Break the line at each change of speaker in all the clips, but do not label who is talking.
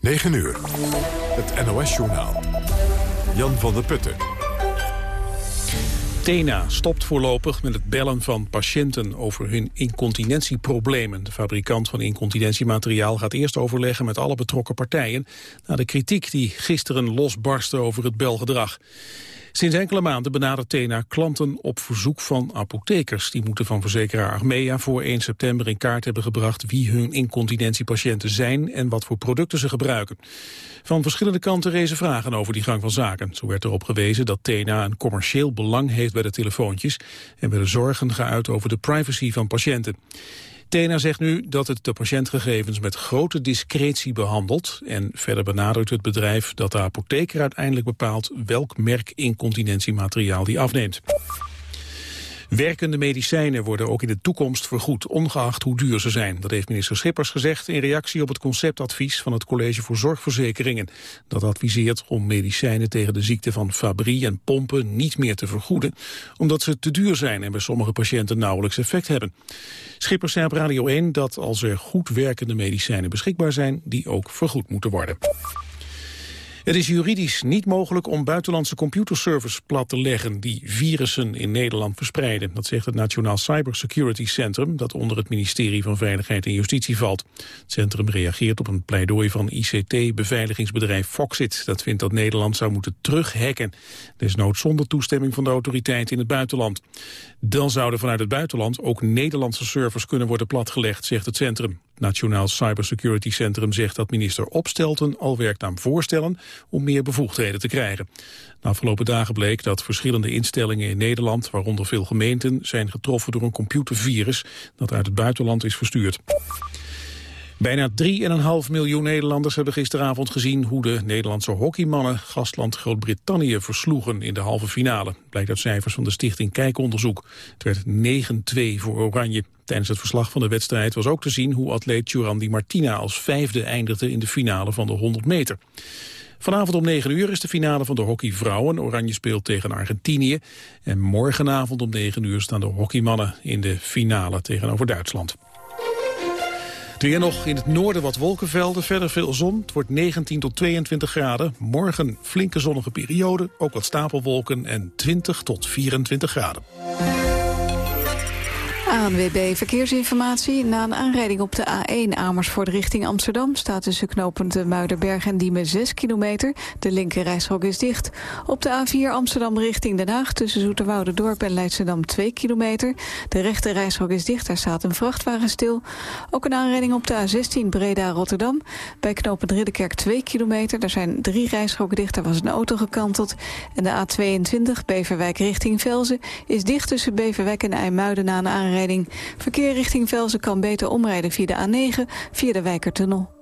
9 uur. Het NOS-journaal. Jan van der Putten.
Tena stopt voorlopig met het bellen van patiënten over hun incontinentieproblemen. De fabrikant van incontinentiemateriaal gaat eerst overleggen met alle betrokken partijen... na de kritiek die gisteren losbarstte over het belgedrag. Sinds enkele maanden benadert Tena klanten op verzoek van apothekers. Die moeten van verzekeraar Achmea voor 1 september in kaart hebben gebracht wie hun incontinentiepatiënten zijn en wat voor producten ze gebruiken. Van verschillende kanten rezen vragen over die gang van zaken. Zo werd erop gewezen dat Tena een commercieel belang heeft bij de telefoontjes en werden zorgen geuit over de privacy van patiënten. Tena zegt nu dat het de patiëntgegevens met grote discretie behandelt. En verder benadrukt het bedrijf dat de apotheker uiteindelijk bepaalt welk merk incontinentiemateriaal die afneemt. Werkende medicijnen worden ook in de toekomst vergoed, ongeacht hoe duur ze zijn. Dat heeft minister Schippers gezegd in reactie op het conceptadvies van het College voor Zorgverzekeringen. Dat adviseert om medicijnen tegen de ziekte van Fabry en pompen niet meer te vergoeden, omdat ze te duur zijn en bij sommige patiënten nauwelijks effect hebben. Schippers zei op Radio 1 dat als er goed werkende medicijnen beschikbaar zijn, die ook vergoed moeten worden. Het is juridisch niet mogelijk om buitenlandse computerservers plat te leggen die virussen in Nederland verspreiden. Dat zegt het Nationaal Cybersecurity Centrum dat onder het ministerie van Veiligheid en Justitie valt. Het centrum reageert op een pleidooi van ICT-beveiligingsbedrijf Foxit. Dat vindt dat Nederland zou moeten terughacken. Desnoods zonder toestemming van de autoriteiten in het buitenland. Dan zouden vanuit het buitenland ook Nederlandse servers kunnen worden platgelegd, zegt het centrum. Nationaal Cybersecurity Centrum zegt dat minister Opstelten al werkt aan voorstellen om meer bevoegdheden te krijgen. De afgelopen dagen bleek dat verschillende instellingen in Nederland, waaronder veel gemeenten, zijn getroffen door een computervirus dat uit het buitenland is verstuurd. Bijna 3,5 miljoen Nederlanders hebben gisteravond gezien hoe de Nederlandse hockeymannen gastland Groot-Brittannië versloegen in de halve finale. Blijkt uit cijfers van de stichting Kijkonderzoek. Het werd 9-2 voor Oranje. Tijdens het verslag van de wedstrijd was ook te zien hoe atleet Jurandi Martina als vijfde eindigde in de finale van de 100 meter. Vanavond om 9 uur is de finale van de hockeyvrouwen. Oranje speelt tegen Argentinië. En morgenavond om 9 uur staan de hockeymannen in de finale tegenover Duitsland. Weer nog in het noorden wat wolkenvelden, verder veel zon. Het wordt 19 tot 22 graden. Morgen flinke zonnige periode, ook wat stapelwolken en 20 tot 24 graden.
ANWB Verkeersinformatie. Na een aanrijding op de A1 Amersfoort richting Amsterdam... staat tussen knooppunt Muiderberg en Diemen 6 kilometer. De linker is dicht. Op de A4 Amsterdam richting Den Haag... tussen Dorp en Leidschendam 2 kilometer. De rechte reishok is dicht, daar staat een vrachtwagen stil. Ook een aanrijding op de A16 Breda-Rotterdam. Bij knooppunt Ridderkerk 2 kilometer. Daar zijn drie rijstroken dicht, daar was een auto gekanteld. En de A22 Beverwijk richting Velzen... is dicht tussen Beverwijk en IJmuiden na een aanrijding Verkeer richting Velzen kan beter omrijden via de A9, via de Wijkertunnel.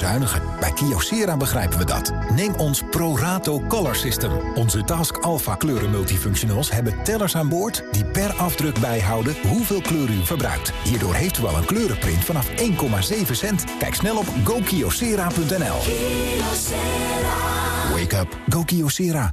bezuinigen. Bij Kyocera begrijpen we dat. Neem ons ProRato Color System. Onze Task Alpha kleuren multifunctionals hebben tellers aan boord... die per afdruk bijhouden hoeveel kleur u verbruikt. Hierdoor heeft u al een kleurenprint vanaf 1,7 cent. Kijk snel op gokyocera.nl. Wake up. Go Kyocera.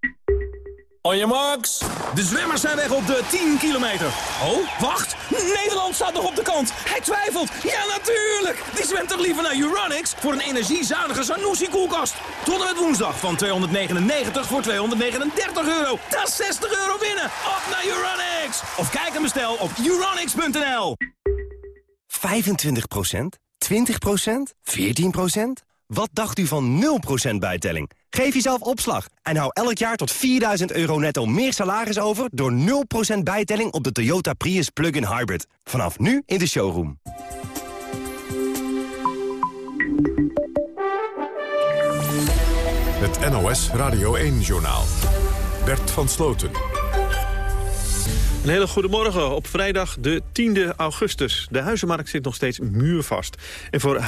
On your marks. De zwemmers zijn weg op de 10 kilometer. Oh, wacht. Nederland staat nog op de kant. Hij twijfelt. Ja, natuurlijk. Die zwemt toch liever naar Uranix voor een energiezuinige Sanusi-koelkast. Tot en met woensdag van 299 voor 239 euro. Dat is 60 euro winnen. Op naar Uranix. Of kijk en bestel op uranix.nl.
25% 20% 14 Wat dacht u van 0% bijtelling? Geef jezelf opslag en hou elk jaar tot 4000 euro netto meer salaris over... door 0% bijtelling op de Toyota Prius Plug-in Hybrid. Vanaf nu in de showroom.
Het NOS Radio 1-journaal. Bert van Sloten.
Een hele goede morgen op vrijdag de 10e augustus. De huizenmarkt zit nog steeds muurvast. En voor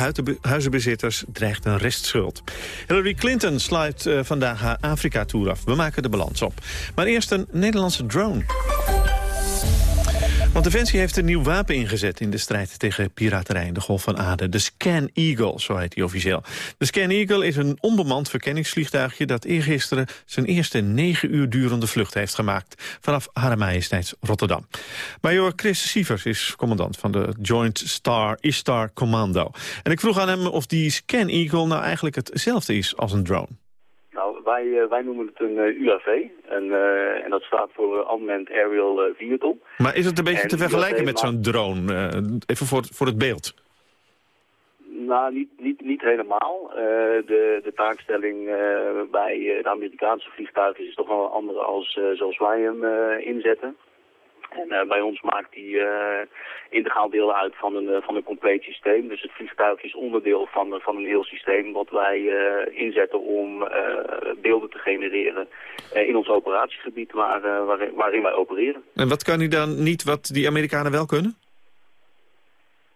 huizenbezitters dreigt een restschuld. Hillary Clinton sluit eh, vandaag haar Afrika-tour af. We maken de balans op. Maar eerst een Nederlandse drone. Want Defensie heeft een nieuw wapen ingezet in de strijd tegen piraterij in de Golf van Aden. De Scan Eagle, zo heet die officieel. De Scan Eagle is een onbemand verkenningsvliegtuigje dat eergisteren zijn eerste negen uur durende vlucht heeft gemaakt vanaf Hare Majesteits Rotterdam. Major Chris Sievers is commandant van de Joint Star Istar Commando. En ik vroeg aan hem of die Scan Eagle nou eigenlijk hetzelfde is als een drone.
Wij, eh, wij noemen het een eh, UAV. En, eh, en dat staat voor Unmanned Aerial Vehicle.
Maar is het een beetje te vergelijken met zo'n drone? even voor, voor het beeld.
Nou, niet, niet, niet helemaal. de, de taakstelling bij de Amerikaanse vliegtuigen is toch wel een andere als zoals wij hem inzetten. En uh, bij ons maakt die uh, integraal deel uit van een, uh, van een compleet systeem. Dus het vliegtuig is onderdeel van, van een heel systeem wat wij inzetten om beelden te genereren in ons operatiegebied waar, waarin wij opereren.
En wat kan u dan niet wat die Amerikanen wel kunnen?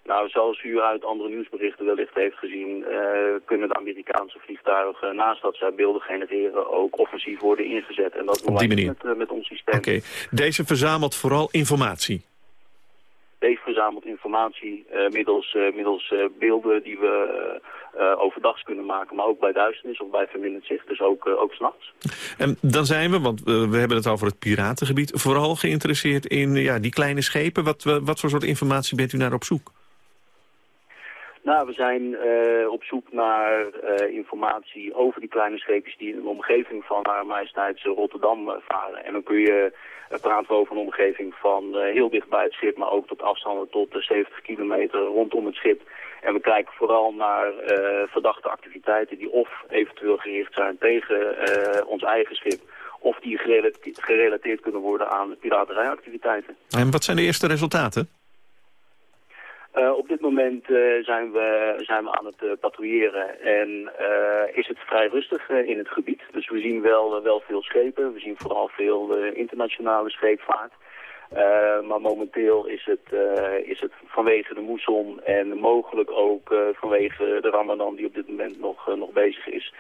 Nou, zoals u uit andere nieuwsberichten wellicht heeft gezien, uh, kunnen de Amerikaanse vliegtuigen naast dat zij beelden genereren ook offensief worden ingezet. En dat
Op die manier.
Met, uh, met ons systeem.
Oké, deze verzamelt vooral informatie?
Deze verzamelt informatie uh, middels, middels beelden die we overdags kunnen maken, maar ook bij duisternis of bij verminderd zicht, dus ook, ook s'nachts.
En dan zijn we, want we hebben het over het piratengebied, vooral geïnteresseerd in ja, die kleine schepen. Wat, wat voor soort informatie bent u naar op zoek?
Nou, we zijn uh, op zoek naar uh, informatie over die kleine scheepjes die in de omgeving van Haar Majesteits Rotterdam uh, varen. En dan kun je praten over een omgeving van heel dicht bij het schip, maar ook tot afstanden tot 70 kilometer rondom het schip. En we kijken vooral naar verdachte activiteiten die of eventueel gericht zijn tegen ons eigen schip, of die gerelateerd kunnen worden aan piraterijactiviteiten.
En wat zijn de eerste resultaten?
Uh, op dit moment uh, zijn, we, zijn we aan het uh, patrouilleren en is het vrij rustig in het gebied. Dus we zien wel, wel veel schepen, we zien vooral veel internationale scheepvaart. maar momenteel is het, is het vanwege de moesson en mogelijk ook vanwege de ramadan die op dit moment nog, nog bezig is...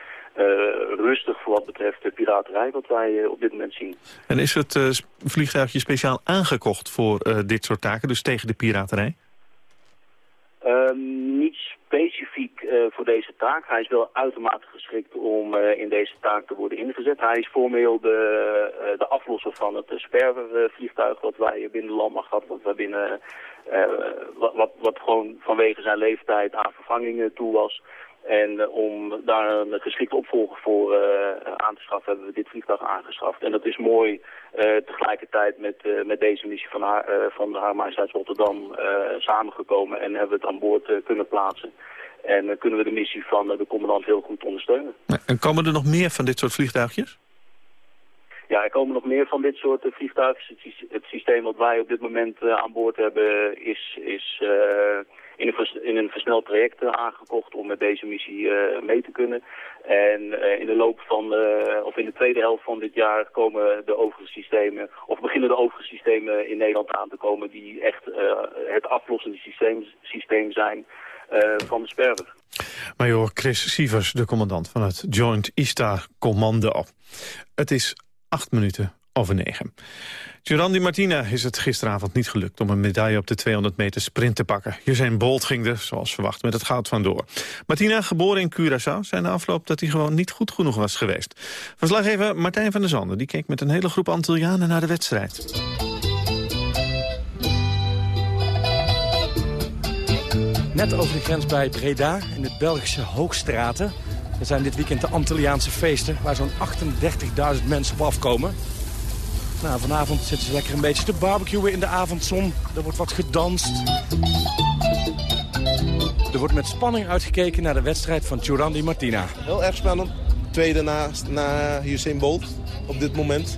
rustig voor wat betreft de piraterij wat wij op dit moment zien.
En is het vliegtuigje speciaal aangekocht voor dit soort taken, dus tegen de piraterij?
Um, niet specifiek uh, voor deze taak. Hij is wel uitermate geschikt om uh, in deze taak te worden ingezet. Hij is formeel de, uh, de aflosser van het sperwervliegtuig wat wij binnen landmacht hadden. Wat, wij binnen, wat, wat, wat gewoon vanwege zijn leeftijd aan vervangingen toe was. En uh, om daar een geschikte opvolger voor uh, aan te schaffen, hebben we dit vliegtuig aangeschaft. En dat is mooi uh, tegelijkertijd met, met deze missie van, haar, van de Haar Rotterdam samengekomen en hebben we het aan boord kunnen plaatsen. En kunnen we de missie van de commandant heel goed ondersteunen.
En komen er nog meer van dit soort vliegtuigjes?
Ja, er komen nog meer van dit soort vliegtuigen. Het systeem wat wij op dit moment aan boord hebben is... is in een, in een versneld traject eh, aangekocht om met deze missie eh, mee te kunnen. En eh, in de loop van, of in de tweede helft van dit jaar komen de overige systemen, of beginnen de overige systemen in Nederland aan te komen die echt het aflossende systeem, systeem zijn van de sperwer.
Major Chris Sievers, de commandant van het Joint Istar Commando. Het is acht minuten over negen. Giorandi Martina is het gisteravond niet gelukt om een medaille op de 200 meter sprint te pakken. zijn Bolt ging er, zoals verwacht, met het goud vandoor. Martina, geboren in Curaçao, zei na afloop dat hij gewoon niet goed genoeg was geweest. Verslaggever Martijn van der Zanden die keek met een hele groep Antillianen naar de wedstrijd.
Net over de grens bij Breda, in het Belgische Hoogstraten. Er zijn dit weekend de Antilliaanse feesten, waar zo'n 38.000 mensen op afkomen. Nou, vanavond zitten ze lekker een beetje te barbecuen in de avondzon. Er wordt wat gedanst. Er wordt met spanning uitgekeken naar de wedstrijd van Giorandi Martina.
Heel erg spannend. Tweede na, na Usain Bolt op dit moment.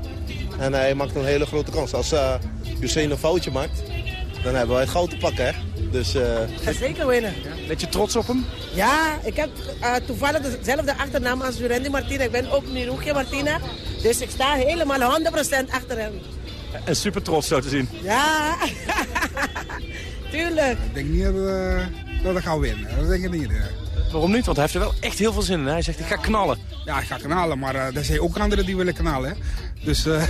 En hij maakt een hele grote kans. Als uh, een foutje maakt, dan hebben wij goud te pakken. Hè? Dus, uh...
Ga zeker winnen.
Ja. Beetje trots op hem?
Ja, ik heb uh, toevallig dezelfde achternaam als Jurendi Martina. Ik ben ook Miruche Martina. Dus ik sta helemaal 100% achter hem.
En super trots zo te zien.
Ja, tuurlijk.
Ik denk niet dat, we, dat ik ga winnen. Dat denk ik niet. eh.
Waarom niet? Want hij heeft er wel echt heel veel zin in. Hij zegt, ik ga knallen.
Ja, ik ga knallen, maar eh, er zijn ook anderen die willen knallen. Hè? Dus eh,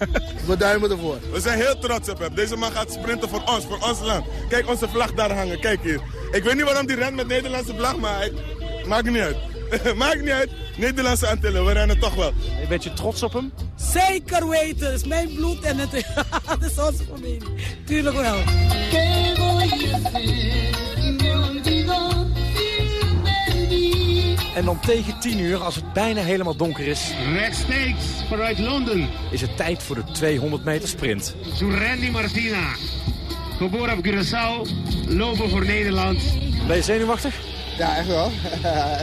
we duimen ervoor.
We zijn heel trots op hem. Deze man gaat sprinten voor ons, voor ons land. Kijk onze vlag daar hangen, kijk hier. Ik weet niet waarom die rent met Nederlandse vlag, maar hij... maakt niet uit. maakt niet uit. Nederlandse Antillen, we rennen toch wel.
Een beetje trots op hem?
Zeker weten. Het is mijn bloed en het, het is onze familie. Tuurlijk wel.
En dan tegen 10 uur, als het bijna helemaal donker is...
Rechtstreeks vanuit Londen.
is het tijd voor de 200 meter sprint.
Randy Martina. Geboren op Curaçao. Lopen voor Nederland.
Ben je zenuwachtig?
Ja, echt wel.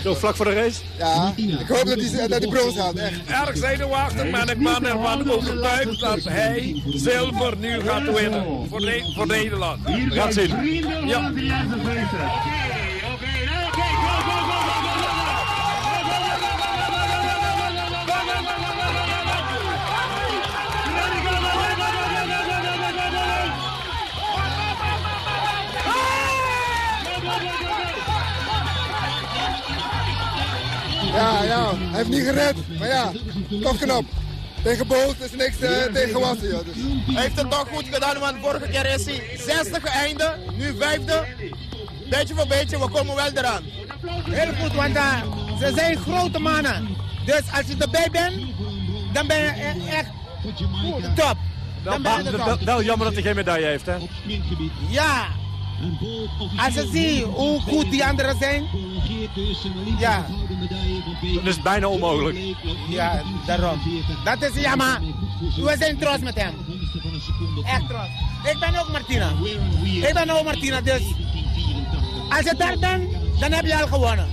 Zo vlak voor de race?
Ja, ik hoop dat hij dat die bronzen gaat, echt.
Erg zenuwachtig, maar ik ben ervan overtuigd dat hij zilver nu gaat winnen. Voor, Ne- voor Nederland.
Gaan het zien.
Ja.
Ja, ja, hij heeft niet gered. Maar ja, toch knap. Tegen boot is niks eh, tegen gewassen. Ja, dus.
Hij heeft het toch goed gedaan, want vorige keer is hij zesde geëindigd, nu vijfde. Beetje voor beetje, we komen wel eraan.
Heel goed, want eh, ze zijn grote mannen. Dus als je erbij bent, dan ben je e- echt top.
Wel,
Dan ben je de
wel-
top.
wel jammer dat hij geen medaille heeft, hè?
Ja. Als je ziet hoe goed die anderen zijn. Ja.
Dat is bijna onmogelijk.
Ja, daarom. Dat is jammer. We zijn trots met hem. Echt trots. Ik ben ook Martina. Ik ben ook Martina, dus als je daar bent, dan heb je al gewonnen.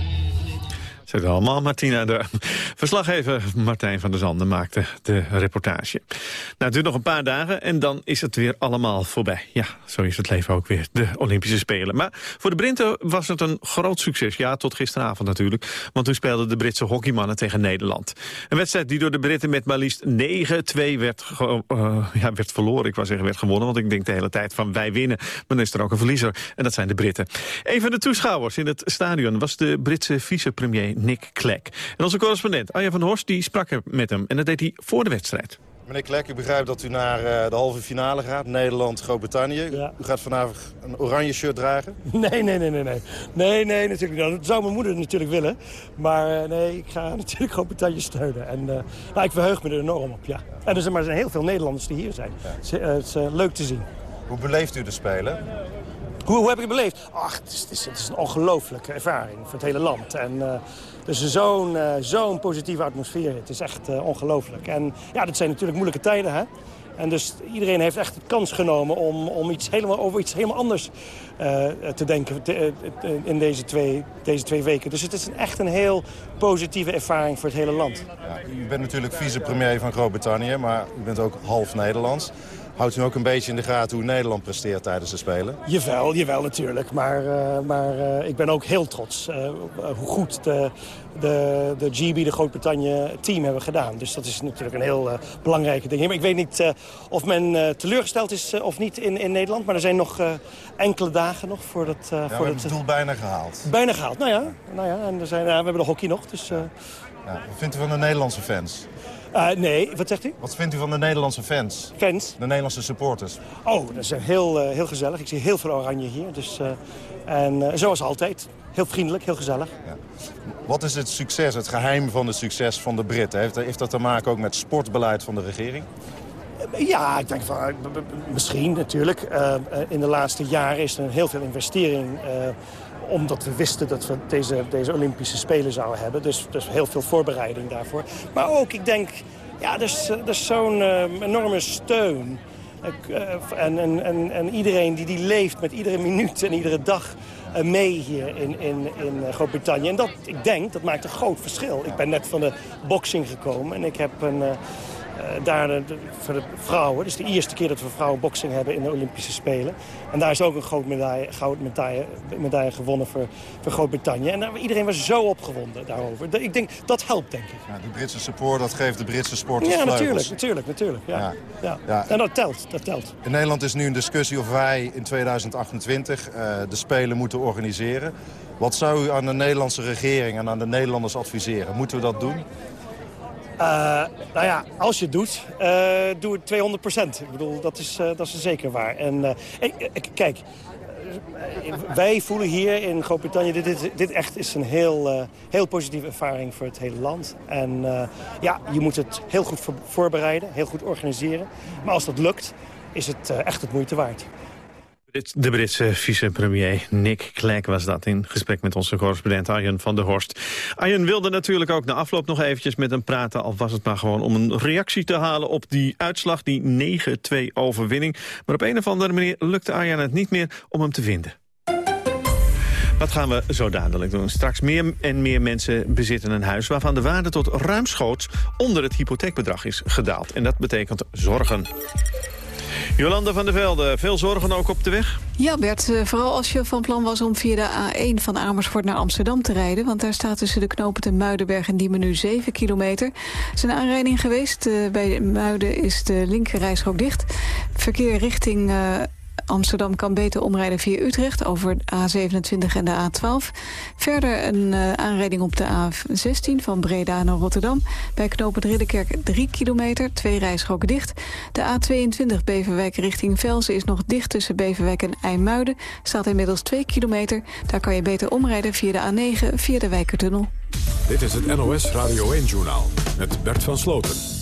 Zit allemaal Martina de Verslaggever Martijn van der Zanden maakte de reportage. Nou, het duurt nog een paar dagen en dan is het weer allemaal voorbij. Ja, zo is het leven ook weer, de Olympische Spelen. Maar voor de Brinten was het een groot succes. Ja, tot gisteravond natuurlijk. Want toen speelden de Britse hockeymannen tegen Nederland. Een wedstrijd die door de Britten met maar liefst 9-2 werd, eh, ja, werd verloren. Ik wou zeggen werd gewonnen, want ik denk de hele tijd van wij winnen. Maar dan is er ook een verliezer en dat zijn de Britten. Een van de toeschouwers in het stadion was de Britse vicepremier Nick Clegg. En onze correspondent Arjen van Horst die sprak er met hem. En dat deed hij voor de wedstrijd.
Meneer Klek, ik begrijp dat u naar eh, de halve finale gaat. Nederland, Groot-Brittannië. U gaat vanavond een oranje shirt dragen.
Nee, nee, nee, nee, nee. Nee, nee, natuurlijk niet. Dat zou mijn moeder natuurlijk willen. Maar eh, nee, ik ga natuurlijk Groot-Brittannië steunen. En uh, nou, ik verheug me er enorm op, ja. En er zijn, maar zijn heel veel Nederlanders die hier zijn. Het is, het is uh, leuk te zien.
Hoe beleeft u de Spelen?
Hoe, hoe heb ik het beleefd? Ach, het is, het is, het is een ongelooflijke ervaring voor het hele land. En uh, dus zo'n uh, zo'n positieve atmosfeer. Het is echt uh, ongelooflijk. En ja, dat zijn natuurlijk moeilijke tijden, hè. En dus iedereen heeft echt de kans genomen om, om iets helemaal, over iets helemaal anders uh, te denken in deze twee, deze twee weken. Dus het is een, echt een heel positieve ervaring voor het hele land.
Ja, u bent natuurlijk vicepremier van Groot-Brittannië, maar u bent ook half Nederlands. Houdt u ook een beetje in de gaten hoe Nederland presteert tijdens de Spelen?
Jawel, jawel natuurlijk. Maar, uh, maar uh, ik ben ook heel trots uh, hoe goed de, de, de GB, de Groot-Brittannië team hebben gedaan. Dus dat is natuurlijk een heel belangrijke ding. Maar ik weet niet of men teleurgesteld is of niet in, in Nederland. Maar er zijn nog enkele dagen nog voor dat...
ja,
voor
het doel bijna gehaald.
Bijna gehaald, nou ja. Nou ja en er zijn, we hebben de hockey nog, dus...
Ja, wat vindt u van de Nederlandse fans?
Uh, nee, wat zegt u?
Wat vindt u van de Nederlandse fans?
Fans?
De Nederlandse supporters.
Oh, dat is heel, uh, heel gezellig. Ik zie heel veel oranje hier. Dus, en zoals altijd. Heel vriendelijk, heel gezellig.
Ja. Wat is het succes, het geheim van het succes van de Britten? Heeft, heeft dat te maken ook met sportbeleid van de regering?
Ja, ik denk van, misschien natuurlijk. Uh, in de laatste jaren is er heel veel investering... Uh, omdat we wisten dat we deze, deze Olympische Spelen zouden hebben. Dus, dus heel veel voorbereiding daarvoor. Maar ook, ik denk, ja, er is, is zo'n uh, enorme steun. En, en, en, en iedereen die, die leeft met iedere minuut en iedere dag mee hier in, in, in Groot-Brittannië. En dat, ik denk, dat maakt een groot verschil. Ik ben net van de boxing gekomen en ik heb een... daar de, voor de vrouwen. Dus de eerste keer dat we vrouwenboxing hebben in de Olympische Spelen. En daar is ook een groot medaille, gouden medaille, medaille gewonnen voor, voor Groot-Brittannië. En iedereen was zo opgewonden daarover. Ik denk, dat helpt, denk ik.
Ja, de Britse support, dat geeft de Britse sport
Ja, natuurlijk, natuurlijk, natuurlijk. Ja. Ja. ja. ja. En dat telt, dat telt.
In Nederland is nu een discussie of wij in 2028 uh, de Spelen moeten organiseren. Wat zou u aan de Nederlandse regering en aan de Nederlanders adviseren? Moeten we dat doen?
Uh, nou ja, als je het doet, uh, doe het 200 procent. Ik bedoel, dat is, uh, dat is zeker waar. En kijk, wij voelen hier in Groot-Brittannië... Dit, dit, dit, echt is een heel, heel positieve ervaring voor het hele land. En ja, je moet het heel goed voorbereiden, heel goed organiseren. Maar als dat lukt, is het echt het moeite waard.
De Britse vicepremier Nick Clegg was dat in gesprek met onze correspondent Arjen van der Horst. Arjen wilde natuurlijk ook na afloop nog eventjes met hem praten... al was het maar gewoon om een reactie te halen op die uitslag, die 9-2 overwinning. Maar op een of andere manier lukte Arjen het niet meer om hem te vinden. Wat gaan we zo dadelijk doen? Straks meer en meer mensen bezitten een huis... waarvan de waarde tot ruimschoots onder het hypotheekbedrag is gedaald. En dat betekent zorgen. Jolanda van der Velde, veel zorgen ook op de weg?
Ja, Bert, eh, vooral als je van plan was om via de A1 van Amersfoort naar Amsterdam te rijden. Want daar staat tussen de knopen ten Muidenberg en Diemen nu 7 kilometer. Er is een aanrijding geweest. Uh, bij Muiden is de linkerrijstrook dicht. Verkeer richting... Uh, Amsterdam kan beter omrijden via Utrecht over de A27 en de A12. Verder een uh, aanrijding op de A16 van Breda naar Rotterdam. Bij knooppunt Ridderkerk 3 kilometer, twee rijstroken dicht. De A22 Beverwijk richting Velzen is nog dicht tussen Beverwijk en IJmuiden. Staat inmiddels 2 kilometer. Daar kan je beter omrijden via de A9 via de Wijkertunnel.
Dit is het NOS Radio 1-journaal met Bert van Sloten.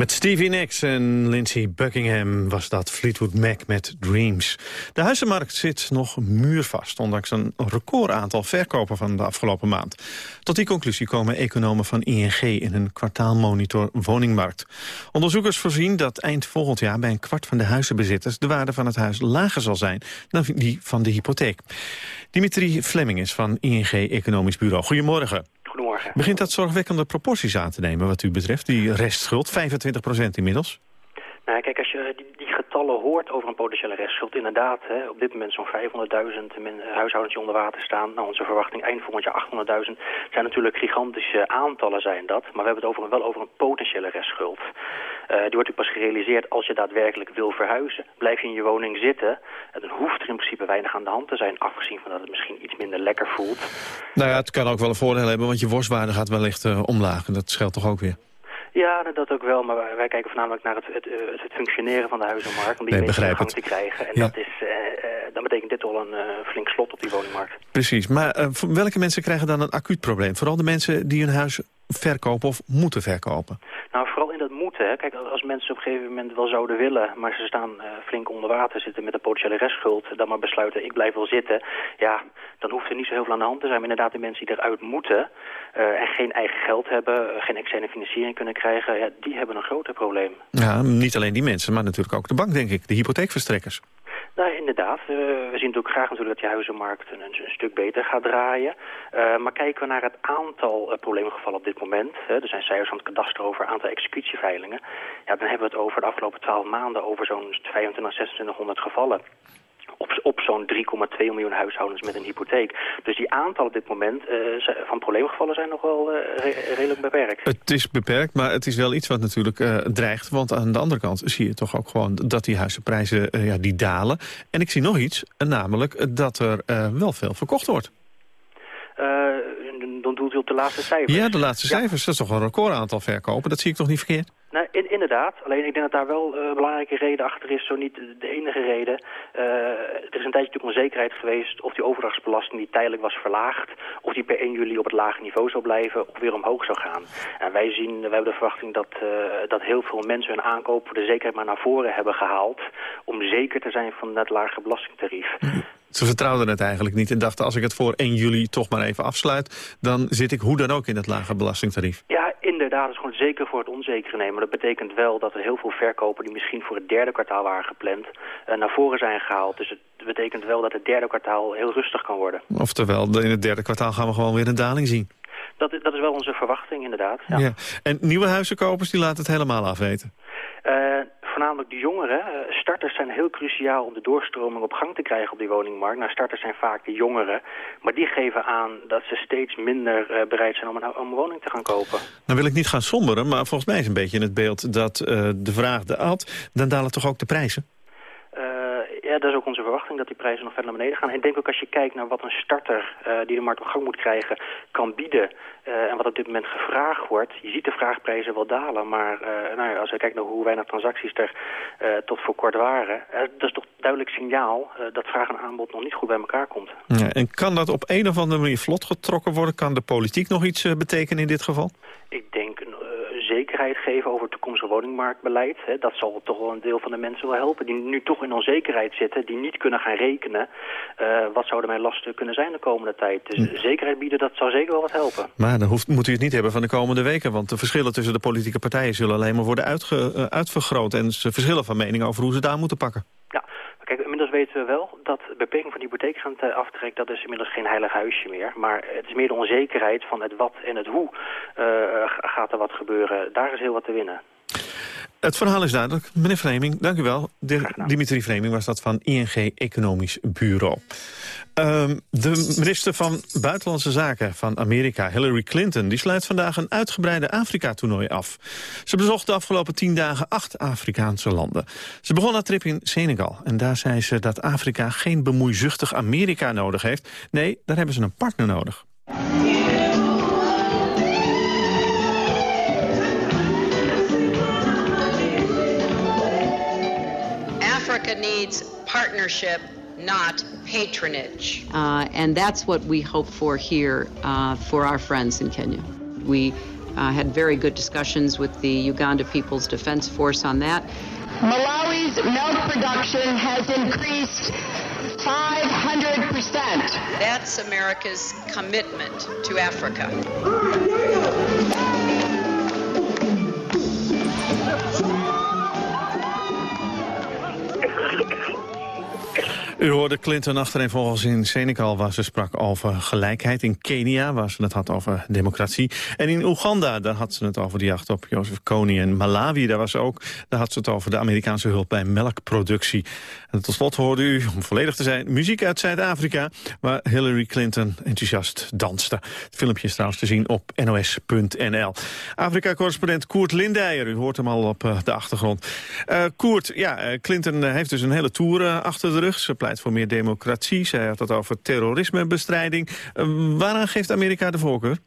Met Stevie Nicks en Lindsey Buckingham was dat Fleetwood Mac met Dreams. De huizenmarkt zit nog muurvast, ondanks een recordaantal verkopen van de afgelopen maand. Tot die conclusie komen economen van ING in een kwartaalmonitor woningmarkt. Onderzoekers voorzien dat eind volgend jaar bij een kwart van de huizenbezitters de waarde van het huis lager zal zijn dan die van de hypotheek. Dimitri Fleming is van ING Economisch Bureau. Goedemorgen.
Goedemorgen.
Begint dat zorgwekkende proporties aan te nemen wat u betreft, die restschuld, 25% inmiddels?
Nou, kijk, als je die, die, getallen hoort over een potentiële restschuld, inderdaad, hè, op dit moment zo'n 500.000 huishoudens onder water staan. Nou, onze verwachting eind volgend jaar 800.000 zijn natuurlijk gigantische aantallen zijn dat. Maar we hebben het over, wel over een potentiële restschuld. Uh, die wordt pas gerealiseerd als je daadwerkelijk wil verhuizen. Blijf je in je woning zitten, dan hoeft er in principe weinig aan de hand te zijn, afgezien van dat het misschien iets minder lekker voelt.
Nou ja, het kan ook wel een voordeel hebben, want je worstwaarde gaat wellicht uh, omlaag. En dat scheelt toch ook weer?
Ja, dat ook wel, maar wij, kijken voornamelijk naar het, het, het, functioneren van de huizenmarkt om die nee, mensen in gang te krijgen. En ja. dat, is, uh, uh, dan betekent dit al een uh, flink slot op die woningmarkt.
Precies, maar welke mensen krijgen dan een acuut probleem? Vooral de mensen die hun huis verkopen of moeten verkopen?
Nou, vooral in dat moeten. Hè. Kijk, als mensen op een gegeven moment wel zouden willen... maar ze staan uh, flink onder water, zitten met een potentiële restschuld... dan maar besluiten, ik blijf wel zitten... ja, dan hoeft er niet zo heel veel aan de hand te zijn. Maar inderdaad, de mensen die eruit moeten... Uh, en geen eigen geld hebben, geen externe financiering kunnen krijgen... Ja, die hebben een groter probleem.
Ja, niet alleen die mensen, maar natuurlijk ook de bank, denk ik. De hypotheekverstrekkers.
Nou, inderdaad. Uh, we zien natuurlijk graag natuurlijk dat die huizenmarkt een, stuk beter gaat draaien. Uh, maar kijken we naar het aantal uh, probleemgevallen op dit moment... er zijn cijfers van het kadaster over aantal executieveilingen... Ja, dan hebben we het over de afgelopen 12 maanden over zo'n 25, 2600 gevallen op, op zo'n 3,2 miljoen huishoudens met een hypotheek. Dus die aantallen op dit moment uh, van probleemgevallen zijn nog wel re redelijk beperkt.
Het is beperkt, maar het is wel iets wat natuurlijk uh, dreigt. Want aan de andere kant zie je toch ook gewoon dat die huizenprijzen ja, die dalen. En ik zie nog iets, namelijk dat er wel veel verkocht wordt.
dan doelt u op de laatste cijfers.
Ja, de laatste cijfers. Dat is toch een recordaantal verkopen. Dat zie ik toch niet verkeerd?
Nou, in, inderdaad. Alleen ik denk dat daar wel uh, een belangrijke reden achter is, zo niet de enige reden. Uh, er is een tijdje natuurlijk onzekerheid geweest of die overdrachtsbelasting die tijdelijk was verlaagd, of die per 1 juli op het lage niveau zou blijven of weer omhoog zou gaan. En wij zien, we hebben de verwachting dat, uh, dat heel veel mensen hun aankoop voor de zekerheid maar naar voren hebben gehaald, om zeker te zijn van dat lage belastingtarief.
Ze vertrouwden het eigenlijk niet en dachten als ik het voor 1 juli toch maar even afsluit... dan zit ik hoe dan ook in het lage belastingtarief.
Ja, Het is gewoon zeker voor het onzekere nemen. Dat betekent wel dat er heel veel verkopen die misschien voor het derde kwartaal waren gepland... Uh, naar voren zijn gehaald. Dus het betekent wel dat het derde kwartaal heel rustig kan worden.
Oftewel, in het derde kwartaal gaan we gewoon weer een daling zien.
Dat, dat is wel onze verwachting, inderdaad. Ja.
ja. En nieuwe huizenkopers die laten het helemaal afweten?
Uh, voornamelijk de jongeren. Starters zijn heel cruciaal om de doorstroming op gang te krijgen op die woningmarkt. Nou, starters zijn vaak de jongeren. Maar die geven aan dat ze steeds minder uh, bereid zijn om een, om een, woning te gaan kopen.
Dan wil ik niet gaan somberen, maar volgens mij is een beetje in het beeld dat uh, de vraag daalt. Dan dalen toch ook de prijzen?
Ja, dat is ook onze verwachting dat die prijzen nog verder naar beneden gaan. En ik denk ook als je kijkt naar wat een starter uh, die de markt op gang moet krijgen kan bieden... Uh, en wat op dit moment gevraagd wordt, je ziet de vraagprijzen wel dalen. Maar uh, nou ja, als je kijkt naar hoe weinig transacties er tot voor kort waren... dat is toch duidelijk signaal dat vraag en aanbod nog niet goed bij elkaar komt.
Ja, en kan dat op een of andere manier vlot getrokken worden? Kan de politiek nog iets betekenen in dit geval?
Ik denk zekerheid geven over toekomstig woningmarktbeleid. Hè, dat zal toch wel een deel van de mensen wel helpen. Die nu toch in onzekerheid zitten, die niet kunnen gaan rekenen. Uh, wat zouden mijn lasten kunnen zijn de komende tijd. Dus hm. zekerheid bieden, dat zou zeker wel wat helpen.
Maar dan hoeft, moet u het niet hebben van de komende weken. Want de verschillen tussen de politieke partijen zullen alleen maar worden uitge, uh, uitvergroot. En ze verschillen van mening over hoe ze daar moeten pakken.
Kijk, inmiddels weten we wel dat beperking van de hypotheekgarantie aftrek, dat is inmiddels geen heilig huisje meer. Maar het is meer de onzekerheid van het wat en het hoe uh, gaat er wat gebeuren. Daar is heel wat te winnen.
Het verhaal is duidelijk. Meneer Fleming, dank u wel. De, Dimitri Fleming was dat van ING Economisch Bureau. Um, de minister van Buitenlandse Zaken van Amerika, Hillary Clinton... die sluit vandaag een uitgebreide Afrika-toernooi af. Ze bezocht de afgelopen tien dagen acht Afrikaanse landen. Ze begon haar trip in Senegal. En daar zei ze dat Afrika geen bemoeizuchtig Amerika nodig heeft. Nee, daar hebben ze een partner nodig.
Africa needs partnership, not patronage. Uh, and that's what we hope for here uh, for our friends in Kenya. We uh, had very good discussions with the Uganda People's Defense Force on that.
Malawi's milk production has increased 500%.
That's America's commitment to Africa.
U hoorde Clinton achtereenvolgens in Senegal... waar ze sprak over gelijkheid. In Kenia, waar ze het had over democratie. En in Oeganda, daar had ze het over de jacht op Jozef Kony. En Malawi, daar was ze ook. Daar had ze het over de Amerikaanse hulp bij melkproductie. En tot slot hoorde u, om volledig te zijn... muziek uit Zuid-Afrika, waar Hillary Clinton enthousiast danste. Het filmpje is trouwens te zien op nos.nl. Afrika-correspondent Koert Lindijer, u hoort hem al op uh, de achtergrond. Uh, Koert, ja, uh, Clinton heeft dus een hele tour achter de rug. Ze voor meer democratie. Zij had het over terrorismebestrijding. waaraan geeft Amerika de voorkeur?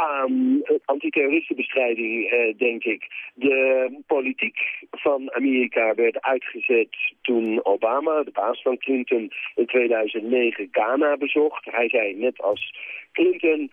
aan antiterroristenbestrijding, uh, denk ik. De politiek van Amerika werd uitgezet toen Obama, de baas van Clinton, in 2009 Ghana bezocht. Hij zei net als Clinton,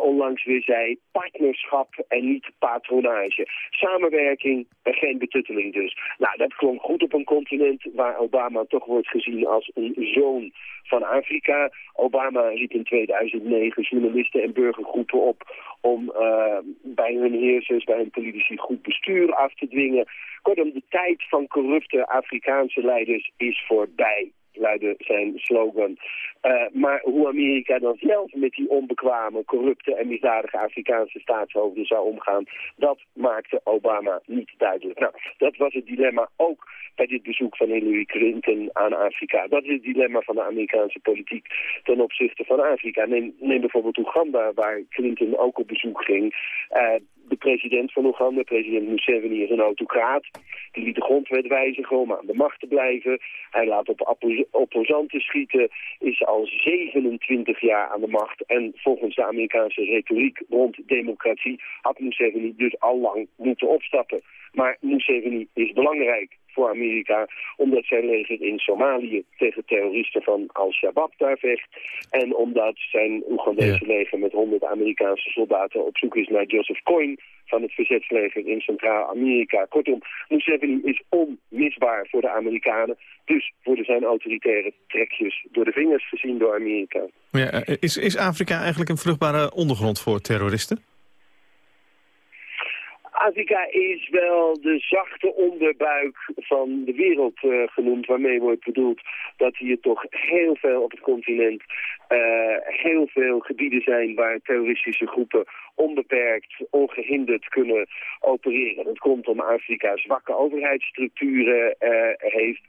onlangs weer zei partnerschap en niet patronage. Samenwerking en geen betutteling dus. Nou, dat klonk goed op een continent waar Obama toch wordt gezien als een zoon van Afrika. Obama riep in 2009 journalisten en burgergroepen op om uh, bij hun heersers, bij hun politici goed bestuur af te dwingen. Kortom, de tijd van corrupte Afrikaanse leiders is voorbij luidde zijn slogan. Uh, maar hoe Amerika dan zelf met die onbekwame, corrupte en misdadige Afrikaanse staatshoofden zou omgaan, dat maakte Obama niet duidelijk. Nou, dat was het dilemma ook bij dit bezoek van Hillary Clinton aan Afrika. Dat is het dilemma van de Amerikaanse politiek ten opzichte van Afrika. Neem, neem bijvoorbeeld Oeganda, waar Clinton ook op bezoek ging. Uh, de president van Oeganda, president Museveni, is een autocraat. Die liet de grondwet wijzigen om aan de macht te blijven. Hij laat op opposanten schieten, is al 27 jaar aan de macht. En volgens de Amerikaanse retoriek rond democratie had Museveni dus al lang moeten opstappen. Maar Museveni is belangrijk voor Amerika, omdat zijn leger in Somalië tegen terroristen van Al-Shabaab daar vecht. En omdat zijn Oegandese leger met 100 Amerikaanse soldaten op zoek is naar Joseph Coyne van het verzetsleger in Centraal-Amerika. Kortom, Museveni is onmisbaar voor de Amerikanen. Dus worden zijn autoritaire trekjes door de vingers gezien door Amerika.
Ja, eh, is, is Afrika eigenlijk een vruchtbare ondergrond voor terroristen?
Afrika is wel de zachte onderbuik van de wereld uh, genoemd, waarmee wordt bedoeld dat hier toch heel veel op het continent, uh, heel veel gebieden zijn waar terroristische groepen onbeperkt, ongehinderd kunnen opereren. Dat komt om Afrika zwakke overheidsstructuren uh, heeft.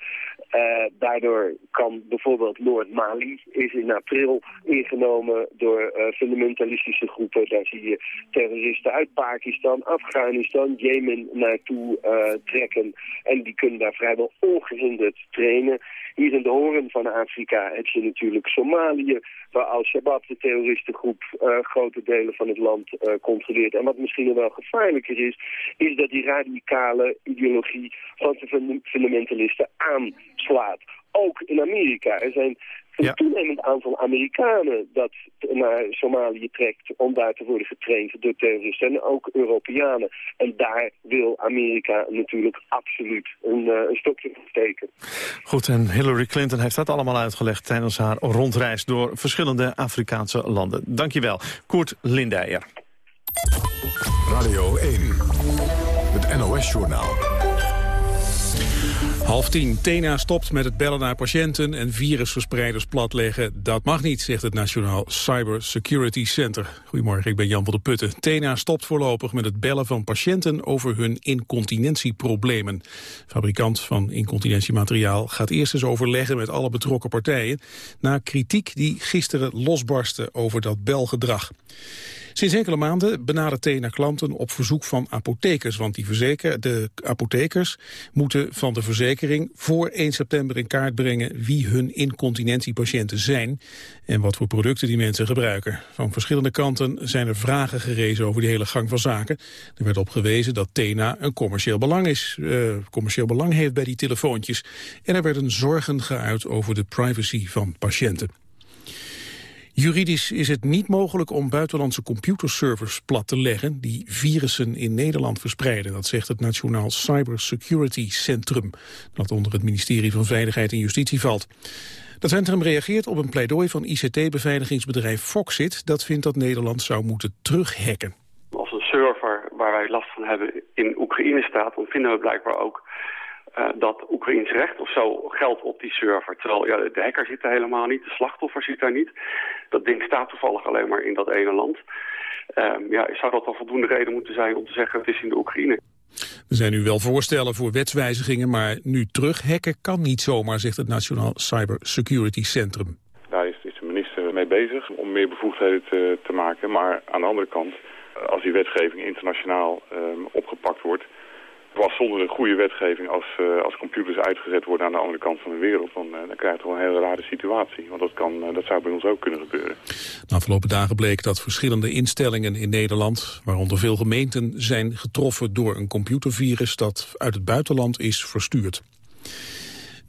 Daardoor kan bijvoorbeeld Noord-Mali is in april ingenomen door fundamentalistische groepen. Daar zie je terroristen uit Pakistan, Afghanistan, Jemen naartoe uh, trekken. En die kunnen daar vrijwel ongehinderd trainen. Hier in de horen van Afrika heb je natuurlijk Somalië, waar Al-Shabaab, de terroristengroep, grote delen van het land controleert. En wat misschien wel gevaarlijker is, is dat die radicale ideologie van de fundamentalisten aanslaat. Ook in Amerika. Er zijn een ja. toenemend aantal Amerikanen dat naar Somalië trekt om daar te worden getraind door terroristen. En ook Europeanen. En daar wil Amerika natuurlijk absoluut een, uh, een stokje voor steken.
Goed, en Hillary Clinton heeft dat allemaal uitgelegd tijdens haar rondreis door verschillende Afrikaanse landen. Dankjewel, Koert Lindijer.
Radio 1, het NOS-journaal.
Half tien. Tena stopt met het bellen naar patiënten en virusverspreiders platleggen. Dat mag niet, zegt het Nationaal Cyber Security Center. Goedemorgen, ik ben Jan van der Putten. Tena stopt voorlopig met het bellen van patiënten over hun incontinentieproblemen. Fabrikant van incontinentiemateriaal gaat eerst eens overleggen met alle betrokken partijen... na kritiek die gisteren losbarstte over dat belgedrag. Sinds enkele maanden benadert Tena klanten op verzoek van apothekers. Want die de apothekers moeten van de verzekering voor 1 september in kaart brengen wie hun incontinentiepatiënten zijn en wat voor producten die mensen gebruiken. Van verschillende kanten zijn er vragen gerezen over die hele gang van zaken. Er werd op gewezen dat Tena een commercieel belang, is, uh, commercieel belang heeft bij die telefoontjes. En er werden zorgen geuit over de privacy van patiënten. Juridisch is het niet mogelijk om buitenlandse computerservers plat te leggen die virussen in Nederland verspreiden. Dat zegt het Nationaal Cybersecurity Centrum, dat onder het ministerie van Veiligheid en Justitie valt. Dat centrum reageert op een pleidooi van ICT-beveiligingsbedrijf Foxit. Dat vindt dat Nederland zou moeten terughacken.
Als een server waar wij last van hebben in Oekraïne staat... dan vinden we blijkbaar ook uh, dat Oekraïns recht of zo geldt op die server. Terwijl ja, de hacker zit er helemaal niet, de slachtoffer zit daar niet. Dat ding staat toevallig alleen maar in dat ene land. Uh, ja, zou dat al voldoende reden moeten zijn om te zeggen het is in de Oekraïne?
Er zijn nu wel voorstellen voor wetswijzigingen, maar nu terughacken kan niet zomaar, zegt het Nationaal Cyber Security Centrum.
Daar is, is de minister mee bezig om meer bevoegdheden te, te, maken. Maar aan de andere kant, als die wetgeving internationaal um, opgepakt wordt was zonder een goede wetgeving, als, uh, als computers uitgezet worden aan de andere kant van de wereld, dan, uh, dan krijg je toch een hele rare situatie. Want dat, kan, uh, dat zou bij ons ook kunnen gebeuren.
De afgelopen dagen bleek dat verschillende instellingen in Nederland, waaronder veel gemeenten, zijn getroffen door een computervirus dat uit het buitenland is verstuurd.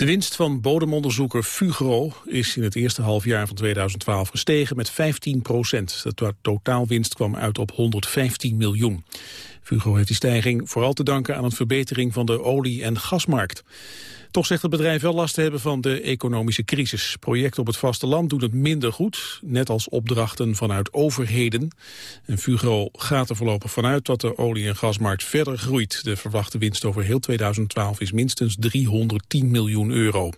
De winst van bodemonderzoeker Fugro is in het eerste halfjaar van 2012 gestegen met 15 procent. De totaalwinst kwam uit op 115 miljoen. Fugro heeft die stijging vooral te danken aan een verbetering van de olie- en gasmarkt. Toch zegt het bedrijf wel last te hebben van de economische crisis. Projecten op het vasteland doen het minder goed, net als opdrachten vanuit overheden. En Fugro gaat er voorlopig vanuit dat de olie- en gasmarkt verder groeit. De verwachte winst over heel 2012 is minstens 310 miljoen euro.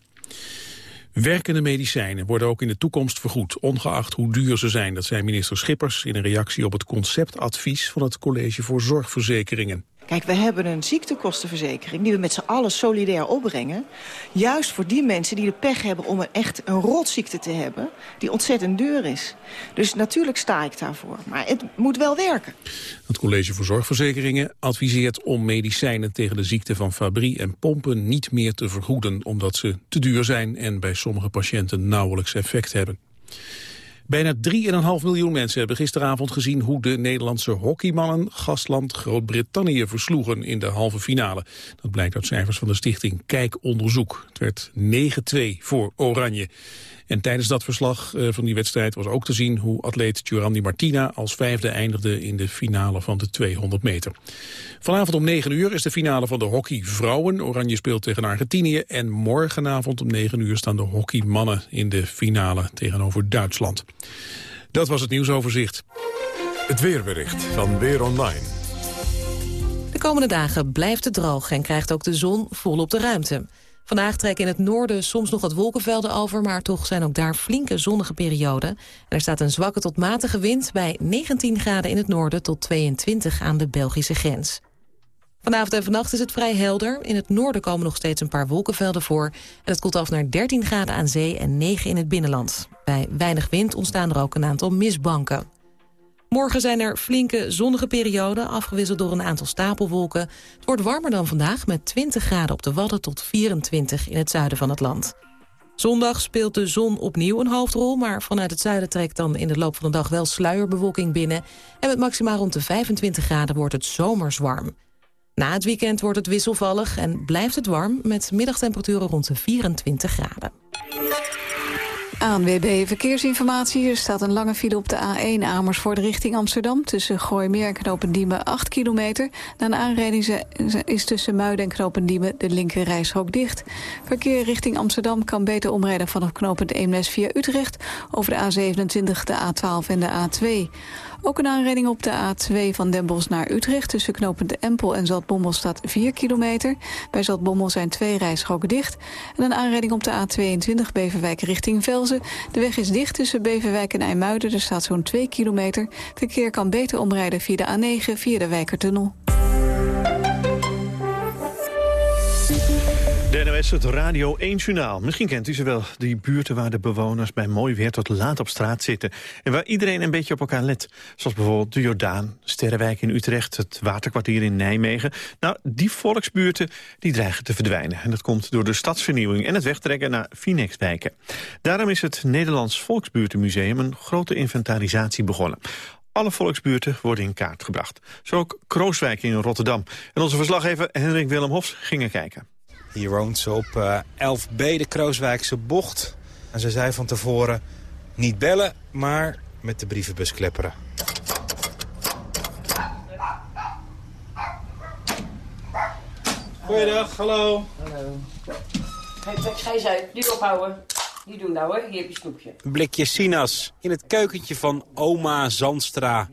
Werkende medicijnen worden ook in de toekomst vergoed, ongeacht hoe duur ze zijn. Dat zei minister Schippers in een reactie op het conceptadvies van het College voor Zorgverzekeringen.
Kijk, we hebben een ziektekostenverzekering die we met z'n allen solidair opbrengen. Juist voor die mensen die de pech hebben om een echt een rotziekte te hebben... die ontzettend duur is. Dus natuurlijk sta ik daarvoor. Maar het moet wel werken.
Het College voor Zorgverzekeringen adviseert om medicijnen tegen de ziekte van Fabry en pompen niet meer te vergoeden... omdat ze te duur zijn en bij sommige patiënten nauwelijks effect hebben. Bijna 3,5 miljoen mensen hebben gisteravond gezien hoe de Nederlandse hockeymannen gastland Groot-Brittannië versloegen in de halve finale. Dat blijkt uit cijfers van de stichting Kijk Onderzoek. Het werd 9-2 voor Oranje. En tijdens dat verslag uh, van die wedstrijd was ook te zien hoe atleet Giurandi Martina als vijfde eindigde in de finale van de 200 meter. Vanavond om 9 uur is de finale van de hockey vrouwen. Oranje speelt tegen Argentinië en morgenavond om 9 uur staan de hockeymannen in de finale tegenover Duitsland. Dat was het nieuwsoverzicht.
Het weerbericht van Weer Online.
De komende dagen blijft het droog en krijgt ook de zon volop de ruimte. Vandaag trekken in het noorden soms nog wat wolkenvelden over... maar toch zijn ook daar flinke zonnige perioden. En er staat een zwakke tot matige wind bij 19 graden in het noorden... tot 22 aan de Belgische grens. Vanavond en vannacht is het vrij helder. In het noorden komen nog steeds een paar wolkenvelden voor. En het koelt af naar 13 graden aan zee en 9 in het binnenland. Bij weinig wind ontstaan er ook een aantal mistbanken. Morgen zijn er flinke zonnige perioden, afgewisseld door een aantal stapelwolken. Het wordt warmer dan vandaag, met 20 graden op de Wadden tot 24 in het zuiden van het land. Zondag speelt de zon opnieuw een hoofdrol... maar vanuit het zuiden trekt dan in de loop van de dag wel sluierbewolking binnen... en met maximaal rond de 25 graden wordt het zomers warm. Na het weekend wordt het wisselvallig en blijft het warm... met middagtemperaturen rond de 24 graden.
ANWB Verkeersinformatie. Er staat een lange file op de A1 Amersfoort richting Amsterdam... tussen Gooimeer en Knopendiemen 8 kilometer. Na een aanrijding is tussen Muiden en Knopendiemen de linker dicht. Verkeer richting Amsterdam kan beter omrijden vanaf Knopend Eemnes via Utrecht... over de A27, de A12 en de A2. Ook een aanrijding op de A2 van Den Bosch naar Utrecht... tussen knopend Empel en Zaltbommel staat 4 kilometer. Bij Zaltbommel zijn twee rijstroken dicht. En een aanrijding op de A22 Beverwijk richting Velzen. De weg is dicht tussen Beverwijk en IJmuiden. Er staat zo'n 2 kilometer. Verkeer kan beter omrijden via de A9 via de Wijkertunnel.
NOS, het Radio 1-journaal. Misschien kent u ze wel, die buurten waar de bewoners bij mooi weer tot laat op straat zitten. En waar iedereen een beetje op elkaar let. Zoals bijvoorbeeld de Jordaan, Sterrenwijk in Utrecht, het Waterkwartier in Nijmegen. Nou, die volksbuurten die dreigen te verdwijnen. En dat komt door de stadsvernieuwing en het wegtrekken naar Finex-wijken. Daarom is het Nederlands Volksbuurtenmuseum een grote inventarisatie begonnen. Alle volksbuurten worden in kaart gebracht. Zo ook Krooswijk in Rotterdam. En onze verslaggever Henrik Willem Hofs ging er kijken.
Hier woont ze op uh, 11B, de Krooswijkse bocht. En ze zei van tevoren,
Niet bellen, maar met de brievenbus klepperen.
Goeiedag, hallo.
Hallo. Ga eens uit, nu ophouden. Niet doen nou hoor, hier heb je snoepje.
Een blikje sinaas in het keukentje van oma Zandstra.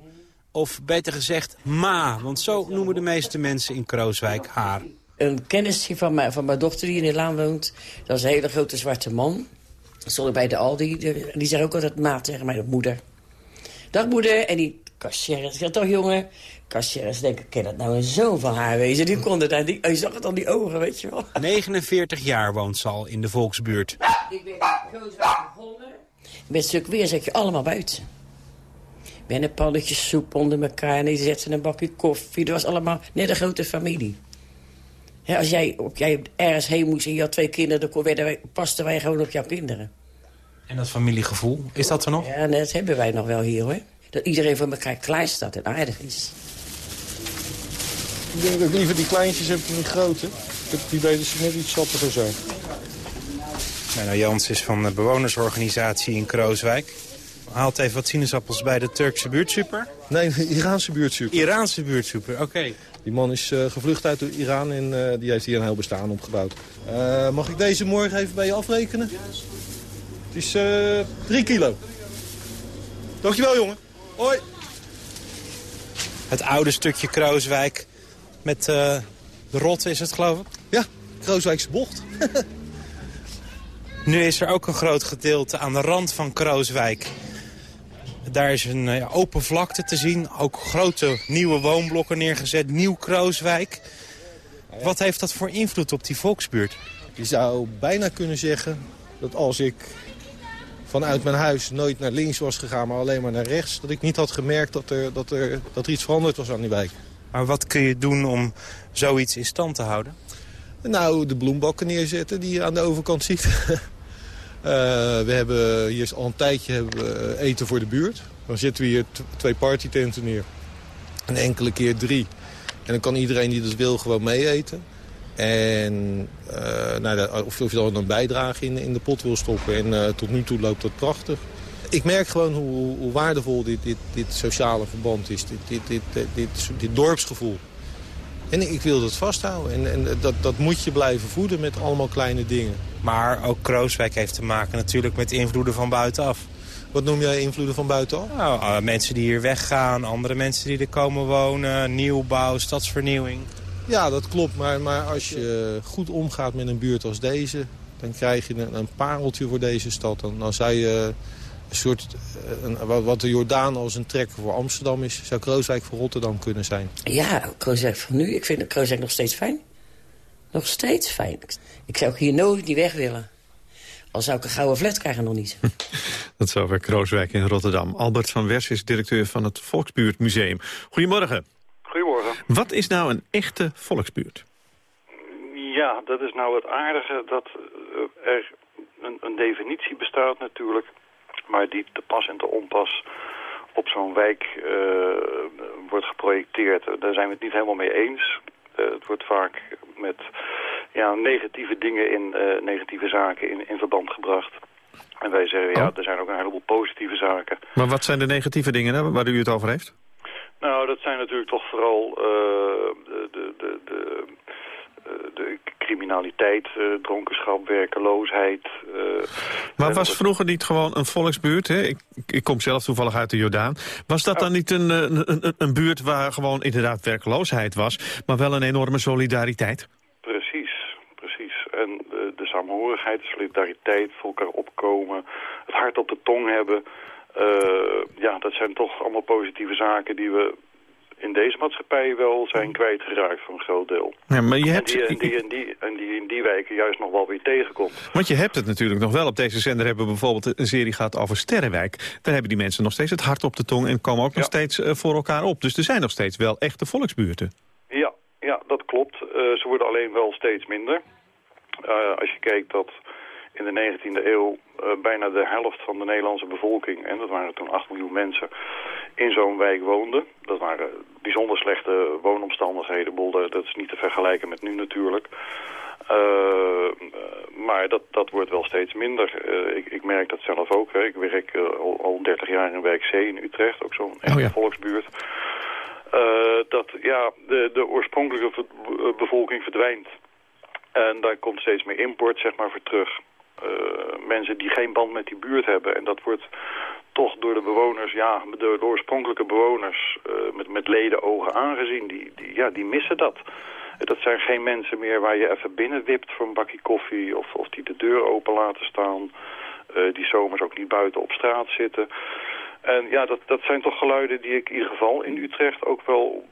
Of beter gezegd, ma, want zo noemen de meeste mensen in Krooswijk haar.
Een kennisje van mijn, van mijn dochter die in de laan woont, dat is een hele grote zwarte man. Stond ik bij de Aldi, die, die zei ook altijd ma tegen mijn moeder. Dag moeder, en die cashier zegt toch jongen, cashiers denken, ken dat nou een zoon van haar wezen? Die kon het, die, je zag het aan die ogen, weet je wel.
49 jaar woont ze al in de volksbuurt.
Ik ben groot begonnen. Met stuk weer zet je allemaal buiten. Met een pannetje soep onder elkaar en die zetten een bakje koffie. Dat was allemaal net een grote familie. Als jij, op, jij ergens heen moest en je had twee kinderen... dan werden wij, pasten wij gewoon op jouw kinderen.
En dat familiegevoel, is dat er nog?
Ja, dat hebben wij nog wel hier, hoor. Dat iedereen voor elkaar klaar staat en aardig is.
Ik denk dat ik liever die kleintjes heb dan die grote. Die weten ze net iets sappiger zijn.
Nou, Jans is van de bewonersorganisatie in Krooswijk. Haalt even wat sinaasappels bij de Turkse buurtsuper?
Nee, de Iraanse buurtsuper.
Iraanse buurtsuper, oké.
Die man is uh, gevlucht uit Iran en uh, die heeft hier een heel bestaan opgebouwd. Uh, mag ik deze morgen even bij je afrekenen? Het is drie kilo. Dankjewel, jongen. Hoi.
Het oude stukje Krooswijk met de rot is het, geloof ik?
Ja, Krooswijkse bocht.
nu is er ook een groot gedeelte aan de rand van Krooswijk. Daar is een ja, open vlakte te zien. Ook grote nieuwe woonblokken neergezet. Nieuw Krooswijk. Wat heeft dat voor invloed op die volksbuurt?
Je zou bijna kunnen zeggen dat als ik vanuit mijn huis nooit naar links was gegaan, maar alleen maar naar rechts... dat ik niet had gemerkt dat er, dat er, dat er iets veranderd was aan die wijk.
Maar wat kun je doen om zoiets in stand te houden?
Nou, de bloembakken neerzetten die je aan de overkant ziet. Uh, we hebben hier al een tijdje hebben we eten voor de buurt. Dan zetten we hier twee partytenten neer. Een enkele keer drie. En dan kan iedereen die dat wil gewoon mee eten. En uh, nou, of, of je dan een bijdrage in, in de pot wil stoppen. En tot nu toe loopt dat prachtig. Ik merk gewoon hoe, hoe waardevol dit, dit, dit sociale verband is. Dit, dit, dit, dit dorpsgevoel. En ik wil dat vasthouden. En, en dat, dat moet je blijven voeden met allemaal kleine dingen.
Maar ook Krooswijk heeft te maken natuurlijk met invloeden van buitenaf.
Wat noem jij invloeden van buitenaf?
Nou, uh, mensen die hier weggaan, andere mensen die er komen wonen, nieuwbouw, stadsvernieuwing.
Ja, dat klopt. Maar, maar als je goed omgaat met een buurt als deze... dan krijg je een, een pareltje voor deze stad. Dan, dan zou je een soort, een, wat de Jordaan als een trek voor Amsterdam is... zou Krooswijk voor Rotterdam kunnen zijn.
Ja, Krooswijk voor nu. Ik vind Krooswijk nog steeds fijn. Nog steeds fijn. Ik zou hier nooit niet weg willen. Al zou ik een gouden flat krijgen, nog niet.
Dat zou weer Krooswijk in Rotterdam. Albert van Wers is directeur van het Volksbuurtmuseum. Goedemorgen.
Goedemorgen.
Wat is nou een echte volksbuurt?
Ja, dat is nou het aardige dat er een, een definitie bestaat natuurlijk... maar die te pas en te onpas op zo'n wijk uh, wordt geprojecteerd. Daar zijn we het niet helemaal mee eens. Uh, het wordt vaak met ja, negatieve dingen in, uh, negatieve zaken in, in verband gebracht. En wij zeggen, ja, er zijn ook een heleboel positieve zaken.
Maar wat zijn de negatieve dingen hè, waar u het over heeft?
Nou, dat zijn natuurlijk toch vooral uh, de, de, de, de, de criminaliteit, uh, dronkenschap, werkeloosheid.
Maar was vroeger niet gewoon een volksbuurt? Hè? Ik, ik kom zelf toevallig uit de Jordaan. Was dat dan niet een, een, een, een buurt waar gewoon inderdaad werkeloosheid was... maar wel een enorme solidariteit?
Precies, precies. En de, de saamhorigheid, de solidariteit, voor elkaar opkomen... het hart op de tong hebben... Uh, ja, dat zijn toch allemaal positieve zaken die we in deze maatschappij wel zijn kwijtgeraakt voor een groot deel.
Ja, maar je hebt...
en, die, en, die, en, die, en die in die wijken juist nog wel weer tegenkomt.
Want je hebt het natuurlijk nog wel. Op deze zender hebben we bijvoorbeeld een serie gehad over Sterrenwijk. Daar hebben die mensen nog steeds het hart op de tong en komen ook nog steeds uh, voor elkaar op. Dus er zijn nog steeds wel echte volksbuurten.
Ja, ja dat klopt. Uh, ze worden alleen wel steeds minder. Uh, als je kijkt dat in de 19e eeuw uh, bijna de helft van de Nederlandse bevolking, en dat waren toen 8 miljoen mensen, in zo'n wijk woonde. Dat waren bijzonder slechte woonomstandigheden. Dat is niet te vergelijken met nu natuurlijk. Uh, maar dat, dat wordt wel steeds minder. Uh, ik, ik, merk dat zelf ook. Hè. Ik werk al, al 30 jaar in wijk C in Utrecht, ook zo'n oh, ja. volksbuurt. dat ja, de, de oorspronkelijke bevolking verdwijnt. En daar komt steeds meer import zeg maar, voor terug. Mensen die geen band met die buurt hebben. En dat wordt toch door de bewoners, ja, de, de oorspronkelijke bewoners met, met leden ogen aangezien. Die, die, ja, die missen dat. Dat zijn geen mensen meer waar je even binnen wipt voor een bakje koffie... of, of die de deur open laten staan. Die zomers ook niet buiten op straat zitten. En ja, dat, dat zijn toch geluiden die ik in ieder geval in Utrecht ook wel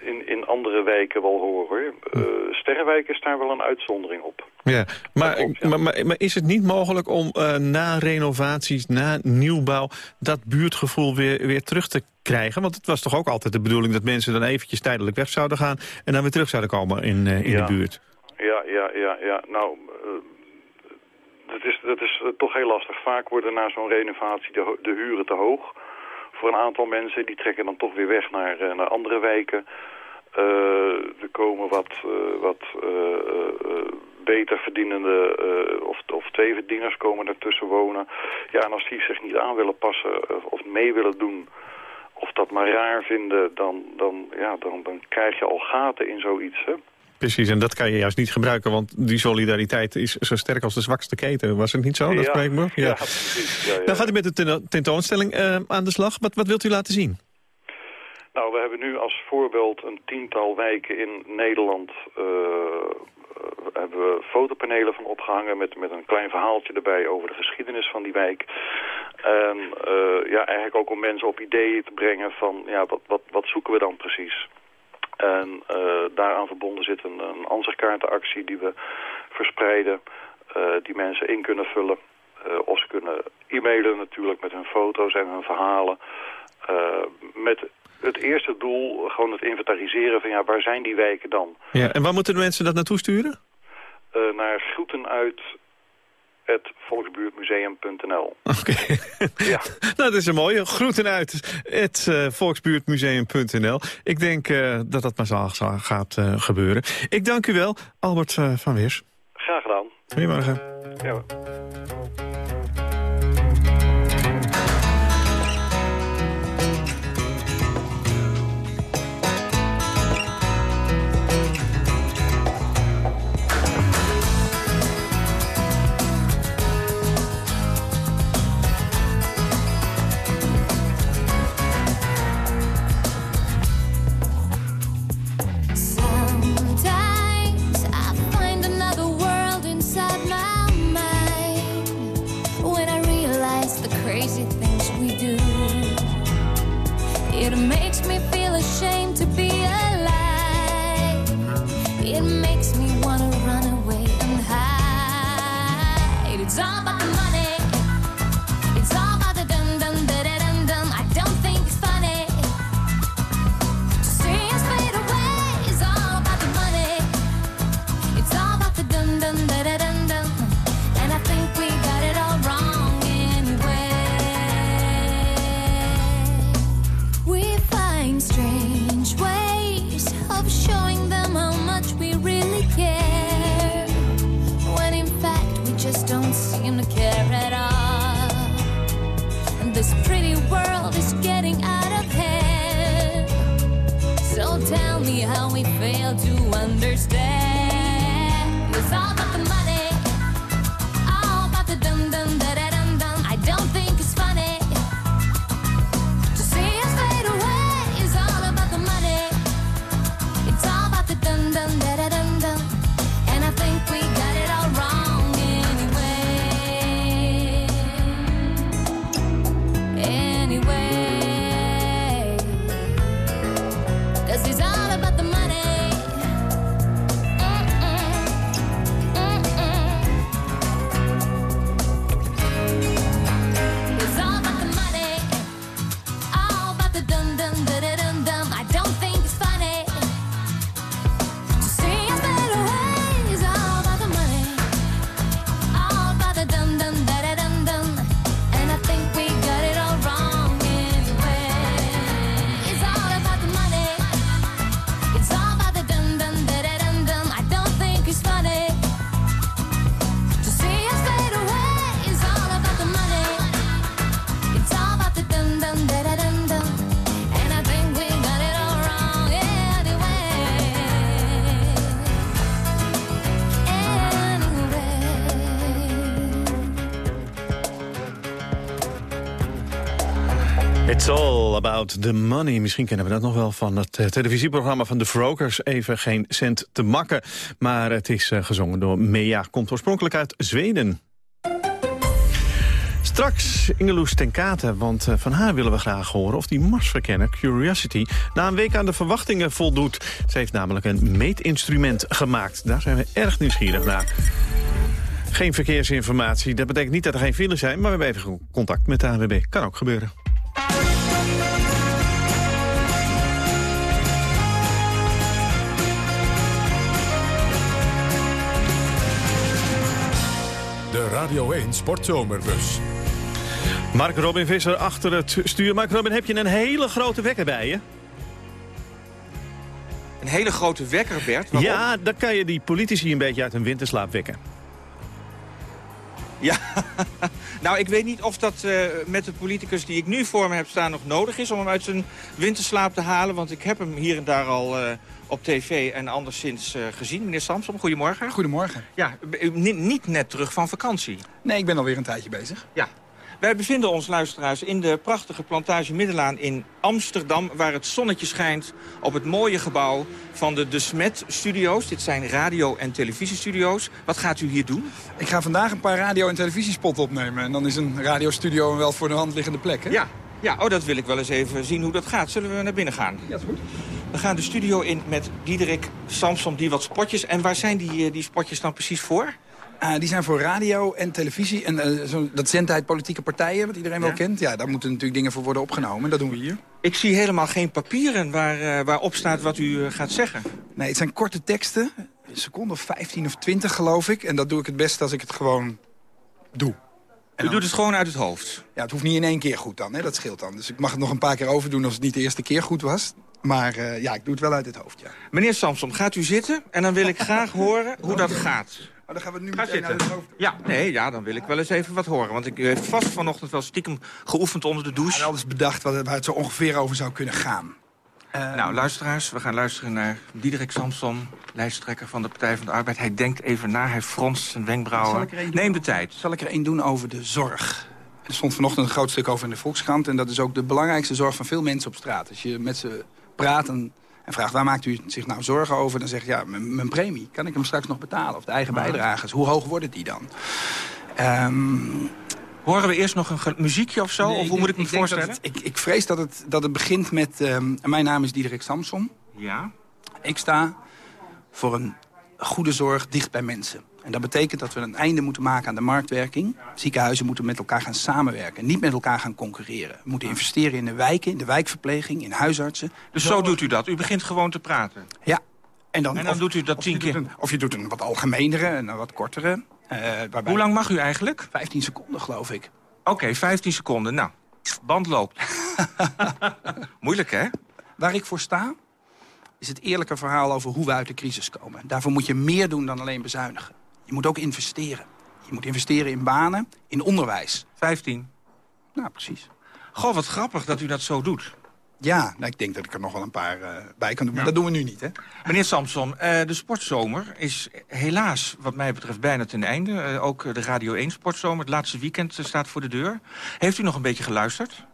in, in andere wijken wel horen. Uh, Sterrenwijk is daar wel een uitzondering op.
Ja, maar, Maar, maar, maar, is het niet mogelijk om uh, na renovaties, na nieuwbouw... dat buurtgevoel weer, weer terug te krijgen? Want het was toch ook altijd de bedoeling dat mensen dan eventjes tijdelijk weg zouden gaan... en dan weer terug zouden komen in, uh, in
ja.
de buurt.
Ja, ja, ja, ja. Nou, dat is, dat is toch heel lastig. Vaak worden na zo'n renovatie de, de huren te hoog voor een aantal mensen. Die trekken dan toch weer weg naar, uh, naar andere wijken. Uh, er komen wat, uh, wat beter verdienende of, of tweeverdieners komen ertussen wonen. Ja, en als die zich niet aan willen passen of mee willen doen of dat maar raar vinden, dan, dan, ja, dan, dan krijg je al gaten in zoiets. Hè?
Precies, en dat kan je juist niet gebruiken, want die solidariteit is zo sterk als de zwakste keten. Was het niet zo, dat spreekwoord? Ja,
ja, precies.
Dan gaat u met de tentoonstelling uh, aan de slag. Wat, wat wilt u laten zien?
Nou, we hebben nu als voorbeeld een tiental wijken in Nederland... Uh, hebben we fotopanelen van opgehangen met, met een klein verhaaltje erbij over de geschiedenis van die wijk. En uh, ja, eigenlijk ook om mensen op ideeën te brengen van ja, wat, wat, wat zoeken we dan precies. En uh, daaraan verbonden zit een, een ansichtkaartenactie die we verspreiden, uh, die mensen in kunnen vullen. Uh, of ze kunnen e-mailen natuurlijk met hun foto's en hun verhalen. met het eerste doel gewoon het inventariseren van ja, waar zijn die wijken dan?
Ja, en waar moeten de mensen dat naartoe sturen?
naar groeten uit volksbuurtmuseum.nl.
Oké. Ja. nou, dat is een mooie. Groeten uit het uh, volksbuurtmuseum.nl. Ik denk uh, dat dat maar zo gaat uh, gebeuren. Ik dank u wel, Albert van Weers.
Graag gedaan.
Goedemorgen.
Ja.
About the money. Misschien kennen we dat nog wel van het eh, televisieprogramma van de Frokers. Even geen cent te makken. Maar het is uh, gezongen door Mea. Komt oorspronkelijk uit Zweden. Straks Ingeloes ten Kate, want uh, van haar willen we graag horen... of die Marsverkenner Curiosity na een week aan de verwachtingen voldoet. Ze heeft namelijk een meetinstrument gemaakt. Daar zijn we erg nieuwsgierig naar. Geen verkeersinformatie. Dat betekent niet dat er geen files zijn, maar we hebben even contact met de ANWB. Kan ook gebeuren.
Radio 1 Sportzomerbus.
Mark Robin Visser achter het stuur. Mark Robin, heb je een hele grote wekker bij je?
Een hele grote wekker, Bert? Waarom?
Ja, dan kan je die politici een beetje uit hun winterslaap wekken.
Ja, nou ik weet niet of dat uh, met de politicus die ik nu voor me heb staan nog nodig is... om hem uit zijn winterslaap te halen. Want ik heb hem hier en daar al uh, op tv en anderszins uh, gezien. Meneer Samsom, goedemorgen.
Goedemorgen.
Ja, niet net terug van vakantie.
Nee, ik ben alweer een tijdje bezig.
Ja. Wij bevinden ons, luisteraars, in de prachtige plantage Middelaan in Amsterdam... waar het zonnetje schijnt op het mooie gebouw van de De Smet Studio's. Dit zijn radio- en televisiestudio's. Wat gaat u hier doen?
Ik ga vandaag een paar radio- en televisiespotten opnemen. En dan is een radiostudio een wel voor de hand liggende plek, hè?
Ja, ja, oh, dat wil ik wel eens even zien hoe dat gaat. Zullen we naar binnen gaan?
Ja, dat is goed.
We gaan de studio in met Diederik Samsom, die wat spotjes. En waar zijn die, die spotjes dan precies voor?
Uh, die zijn voor radio en televisie. En uh, zo, dat zendtijd politieke partijen, wat iedereen ja. wel kent. Ja, daar moeten natuurlijk dingen voor worden opgenomen. Dat doen we hier.
Ik zie helemaal geen papieren waar, uh, waarop staat wat u gaat zeggen.
Nee, het zijn korte teksten. Een seconde of 15 of 20 geloof ik. En dat doe ik het best als ik het gewoon doe.
En u doet het gewoon uit het hoofd?
Ja, het hoeft niet in één keer goed dan. Hè? Dat scheelt dan. Dus ik mag het nog een paar keer overdoen als het niet de eerste keer goed was. Maar ja, ik doe het wel uit het hoofd, ja.
Meneer Samson, gaat u zitten? En dan wil ik graag horen hoe dat gaat.
Maar dan gaan we nu
Ga zitten. Ja, nee, ja, dan wil ik wel eens even wat horen. Want ik heb vast vanochtend wel stiekem geoefend onder de douche.
En alles bedacht waar het zo ongeveer over zou kunnen gaan.
Uh, nou, luisteraars, we gaan luisteren naar Diederik Samson, lijsttrekker van de Partij van de Arbeid. Hij denkt even na, hij fronst zijn wenkbrauwen. Neem de tijd.
Zal ik er één doen over de zorg? Er stond vanochtend een groot stuk over in de Volkskrant... en dat is ook de belangrijkste zorg van veel mensen op straat. Als je met ze praat en en vraagt waar maakt u zich nou zorgen over... dan zegt ja, mijn premie, kan ik hem straks nog betalen? Of de eigen bijdragers, hoe hoog wordt die dan? Um,
Horen we eerst nog een muziekje of zo?
Nee,
of hoe moet ik me
ik
voorstellen?
Het, ik, ik, vrees dat het, dat het begint met... Um, mijn naam is Diederik Samson.
Ja.
Ik sta voor een goede zorg dicht bij mensen. En dat betekent dat we een einde moeten maken aan de marktwerking. Ziekenhuizen moeten met elkaar gaan samenwerken. Niet met elkaar gaan concurreren. We moeten investeren in de wijken, in de wijkverpleging, in huisartsen.
Dus zo doet u dat? U begint gewoon te praten?
Ja. En dan,
en dan
of,
doet u dat tien keer?
Een, of je doet een wat algemenere en een wat kortere. Uh,
waarbij Hoe lang mag u eigenlijk?
15 seconden, geloof ik.
Oké, okay, 15 seconden. Nou, band loopt. Moeilijk, hè?
Waar ik voor sta, is het eerlijke verhaal over hoe we uit de crisis komen. Daarvoor moet je meer doen dan alleen bezuinigen. Je moet ook investeren. Je moet investeren in banen, in onderwijs.
15.
Nou, precies.
Goh, wat grappig dat u dat zo doet.
Ja, nou, ik denk dat ik er nog wel een paar uh, bij kan doen. Maar ja. dat doen we nu niet, hè?
Meneer Samson, uh, de sportzomer is helaas wat mij betreft bijna ten einde. Uh, ook de Radio 1 sportzomer, het laatste weekend staat voor de deur. Heeft u nog een beetje geluisterd?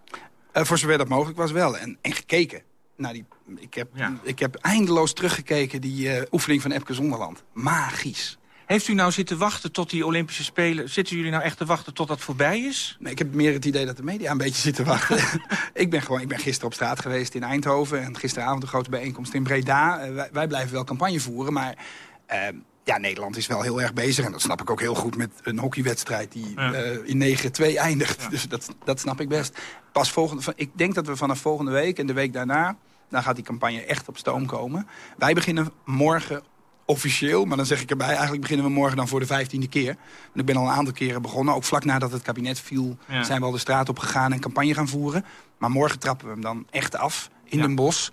voor zover dat mogelijk was wel. En, en gekeken. Nou, die, ik, heb, ja. ik heb eindeloos teruggekeken, die oefening van Epke Zonderland. Magisch.
Heeft u nou zitten wachten tot die Olympische Spelen... zitten jullie nou echt te wachten tot dat voorbij is?
Nee, ik heb meer het idee dat de media een beetje zitten wachten. ik, ben gewoon, ik ben gisteren op straat geweest in Eindhoven... en gisteravond een grote bijeenkomst in Breda. Uh, wij, wij, blijven wel campagne voeren, maar... Uh, ja, Nederland is wel heel erg bezig. En dat snap ik ook heel goed met een hockeywedstrijd die ja. uh, in 9-2 eindigt. Ja. Dus dat, dat snap ik best. Pas volgende, ik denk dat we vanaf volgende week en de week daarna... dan gaat die campagne echt op stoom komen. Wij beginnen morgen officieel, maar dan zeg ik erbij... eigenlijk beginnen we morgen dan voor de vijftiende keer. En ik ben al een aantal keren begonnen. Ook vlak nadat het kabinet viel ja. zijn we al de straat op gegaan... en campagne gaan voeren. Maar morgen trappen we hem dan echt af in ja. Den Bosch.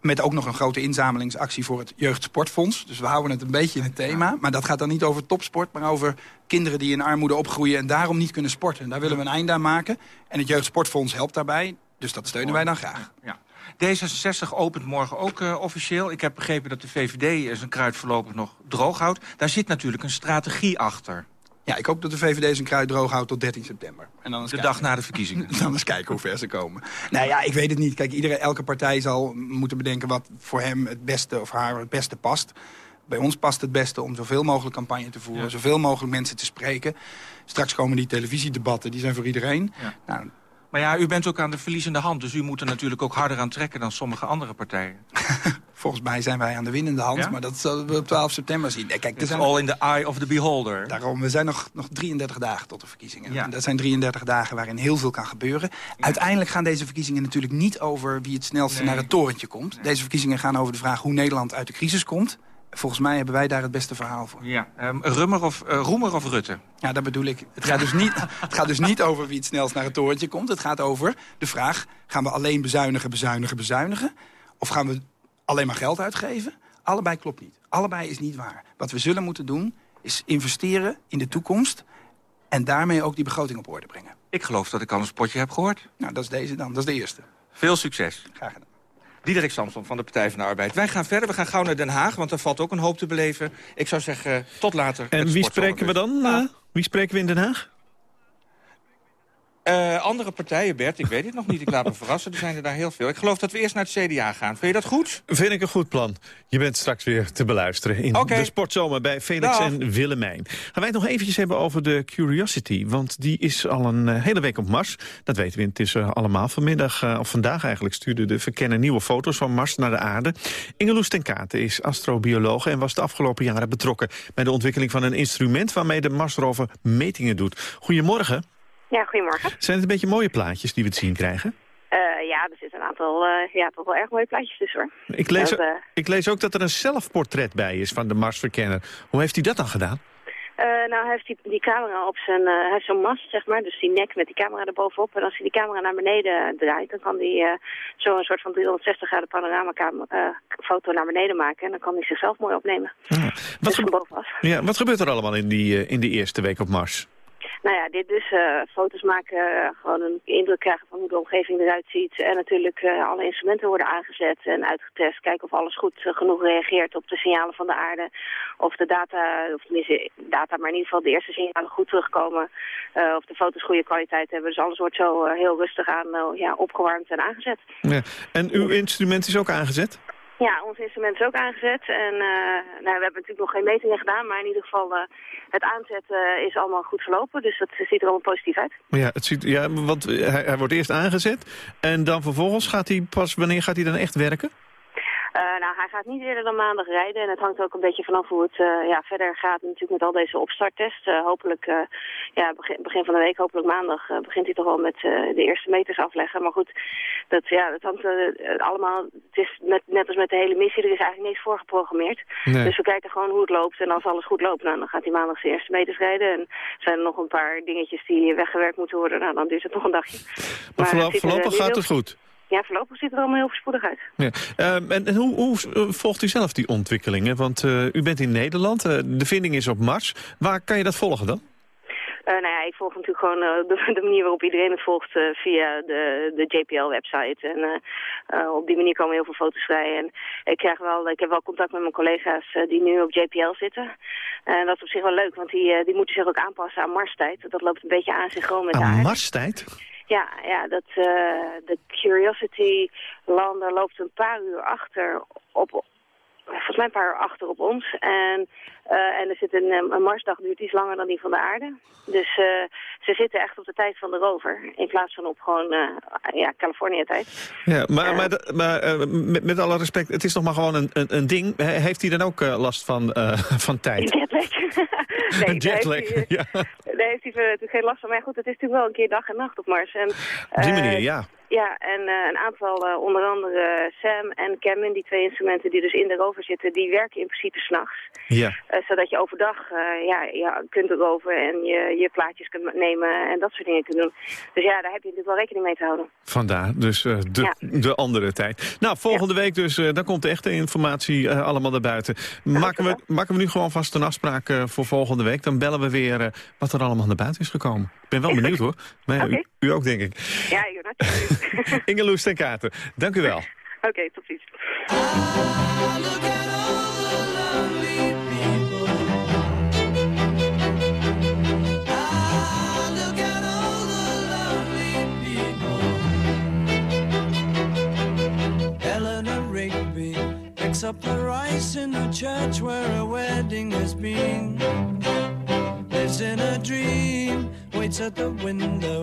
Met ook nog een grote inzamelingsactie voor het Jeugdsportfonds. Dus we houden het een beetje in het thema. Maar dat gaat dan niet over topsport, maar over kinderen die in armoede opgroeien... en daarom niet kunnen sporten. Daar willen we een einde aan maken. En het Jeugdsportfonds helpt daarbij. Dus dat steunen wij dan graag.
Ja. D66 opent morgen ook uh, officieel. Ik heb begrepen dat de VVD zijn kruid voorlopig nog droog houdt. Daar zit natuurlijk een strategie achter.
Ja, ik hoop dat de VVD zijn kruid droog houdt tot 13 september. En dan
De
kijken.
dag na de verkiezingen.
Dan eens kijken hoe ver ze komen. Nou ja, ik weet het niet. Kijk, iedere, elke partij zal moeten bedenken wat voor hem het beste of haar het beste past. Bij ons past het beste om zoveel mogelijk campagne te voeren. Zoveel mogelijk mensen te spreken. Straks komen die televisiedebatten, die zijn voor iedereen. Nou,
Maar ja, u bent ook aan de verliezende hand, dus u moet er natuurlijk ook harder aan trekken dan sommige andere partijen.
volgens mij zijn wij aan de winnende hand.
Ja?
Maar dat zullen we op 12 september zien. Kijk, er
It's
zijn
all in the eye of the beholder.
Daarom, we zijn nog, nog 33 dagen tot de verkiezingen. En dat zijn 33 dagen waarin heel veel kan gebeuren. Uiteindelijk gaan deze verkiezingen natuurlijk niet over wie het snelste
Nee.
naar het torentje komt. Deze verkiezingen gaan over de vraag hoe Nederland uit de crisis komt. Volgens mij hebben wij daar het beste verhaal voor.
Ja, ehm, Rummer of, eh, Roemer of Rutte?
Ja, dat bedoel ik. Het gaat, dus niet, het gaat dus niet over wie het snelst naar het torentje komt. Het gaat over de vraag, gaan we alleen bezuinigen, bezuinigen, bezuinigen? Of gaan we alleen maar geld uitgeven? Allebei klopt niet. Allebei is niet waar. Wat we zullen moeten doen, is investeren in de toekomst... en daarmee ook die begroting op orde brengen.
Ik geloof dat ik al een spotje heb gehoord.
Nou, dat is deze dan. Dat is de eerste.
Veel succes.
Graag gedaan.
Diederik Samson van de Partij van de Arbeid. Wij gaan verder, we gaan gauw naar Den Haag, want daar valt ook een hoop te beleven. Ik zou zeggen, tot later.
En wie spreken we dan? eh? wie spreken we in Den Haag?
Eh, andere partijen, Bert, ik weet het nog niet. Ik laat me verrassen, er zijn er daar heel veel. Ik geloof dat we eerst naar het CDA gaan. Vind je dat goed?
Vind ik een goed plan. Je bent straks weer te beluisteren in de Sportzomer bij Felix
Dag.
en Willemijn. Gaan wij het nog eventjes hebben over de Curiosity. Want die is al een eh, hele week op Mars. Dat weten we intussen allemaal. Vanmiddag, eh, of vandaag eigenlijk, stuurde de verkenner nieuwe foto's van Mars naar de aarde. Ingeloes ten is astrobioloog en was de afgelopen jaren betrokken... bij de ontwikkeling van een instrument waarmee de Marsrover metingen doet. Goedemorgen.
Ja, goedemorgen.
Zijn het een beetje mooie plaatjes die we te zien krijgen?
Eh, ja, er zitten een aantal, eh, ja, toch wel erg mooie plaatjes tussen hoor.
Ik lees,
Dat, eh,
ik lees ook dat er een zelfportret bij is van de Marsverkenner. Hoe heeft hij dat dan gedaan?
nou, hij heeft die, die camera op zijn, hij heeft zo'n mast, zeg maar, dus die nek met die camera erbovenop. En als hij die camera naar beneden draait, dan kan hij zo een soort van 360 graden panorama foto naar beneden maken. En dan kan hij zichzelf mooi opnemen.
Wat,
Dus.
Ja, wat gebeurt er allemaal in die, in die eerste week op Mars?
Nou ja, dit dus eh, foto's maken, eh, gewoon een indruk krijgen van hoe de omgeving eruit ziet. En natuurlijk eh, alle instrumenten worden aangezet en uitgetest. Kijken of alles goed genoeg reageert op de signalen van de aarde. Of de data, of tenminste data, maar in ieder geval de eerste signalen goed terugkomen. Of de foto's goede kwaliteit hebben. Dus alles wordt zo heel rustig aan ja, opgewarmd en aangezet.
Ja. En uw instrument is ook aangezet?
Ja, ons instrument is ook aangezet. En eh, nou, we hebben natuurlijk nog geen metingen gedaan, maar in ieder geval eh, het aanzetten is allemaal goed verlopen. Dus dat ziet er allemaal positief uit.
Ja, het ziet, ja want hij, hij wordt eerst aangezet en dan vervolgens gaat hij pas, wanneer gaat hij dan echt werken?
Eh, nou, hij gaat niet eerder dan maandag rijden. En het hangt ook een beetje vanaf hoe het eh, ja, verder gaat natuurlijk met al deze opstarttests. Eh, hopelijk, ja, begin, begin van de week, hopelijk maandag, begint hij toch wel met de eerste meters afleggen. Maar goed, dat, ja, dat hangt allemaal, het is net, net als met de hele missie, er is eigenlijk niks voor geprogrammeerd.
Nee.
Dus we kijken gewoon hoe het loopt. En als alles goed loopt, nou, dan gaat hij maandag zijn eerste meters rijden. En zijn er nog een paar dingetjes die weggewerkt moeten worden, nou, dan duurt het nog een dagje.
Maar voorlopig gaat het goed.
Ja, voorlopig ziet het er allemaal heel voorspoedig uit.
Ja. Ehm, en en hoe, hoe eh, volgt u zelf die ontwikkelingen? Want eh, u bent in Nederland, eh, de vinding is op Mars. Waar kan je dat volgen dan?
Nou ja, ik volg natuurlijk gewoon de, de manier waarop iedereen het volgt via de, de JPL-website. En op die manier komen heel veel foto's vrij. En ik, krijg wel, ik heb wel contact met mijn collega's die nu op JPL zitten. En dat is op zich wel leuk, want die, die moeten zich ook aanpassen aan Marstijd. Dat loopt een beetje asynchroon met de
Aan. Marstijd?
Ja, ja dat, eh, de Curiosity lander loopt een paar uur achter op, volgens mij een paar uur achter op ons. En, eh, en er zit een, eh, een Marsdag duurt iets langer dan die van de aarde. Dus eh, ze zitten echt op de tijd van de rover. In plaats van op gewoon uh, ja, Californië-tijd.
Ja, maar, maar, maar met, met alle respect, het is nog maar gewoon een, een, een ding. He- Heeft hij dan ook last van, van tijd?
Jetlag. nee, daar
Jetlag,
heeft hij,
ja.
daar heeft hij natuurlijk geen last van. Maar goed, het is natuurlijk wel een keer dag en nacht op Mars. En,
Op die manier, ja.
Ja, en eh, een aantal, eh, onder andere Sam en Cameron, die twee instrumenten die dus in de rover zitten, die werken in principe s'nachts.
Ja.
Eh, zodat je overdag ja, ja, kunt roven en je, je plaatjes kunt nemen en dat soort dingen kunt doen. Dus ja, daar heb je natuurlijk wel rekening mee te houden.
Vandaar, dus de,
Ja.
de andere tijd. Nou, volgende week dus, dan komt de echte informatie allemaal naar buiten. Maken we, maken we nu gewoon vast een afspraak voor volgende week. Dan bellen we weer wat er allemaal naar buiten is gekomen. Ik ben wel benieuwd hoor. Maar u, u ook, denk ik.
Ja, natuurlijk.
Ingeloes ten Katen, dank u wel.
Oké, okay, tot ziens.
up the rice in the church where a wedding is being. Lives in a dream, waits at the window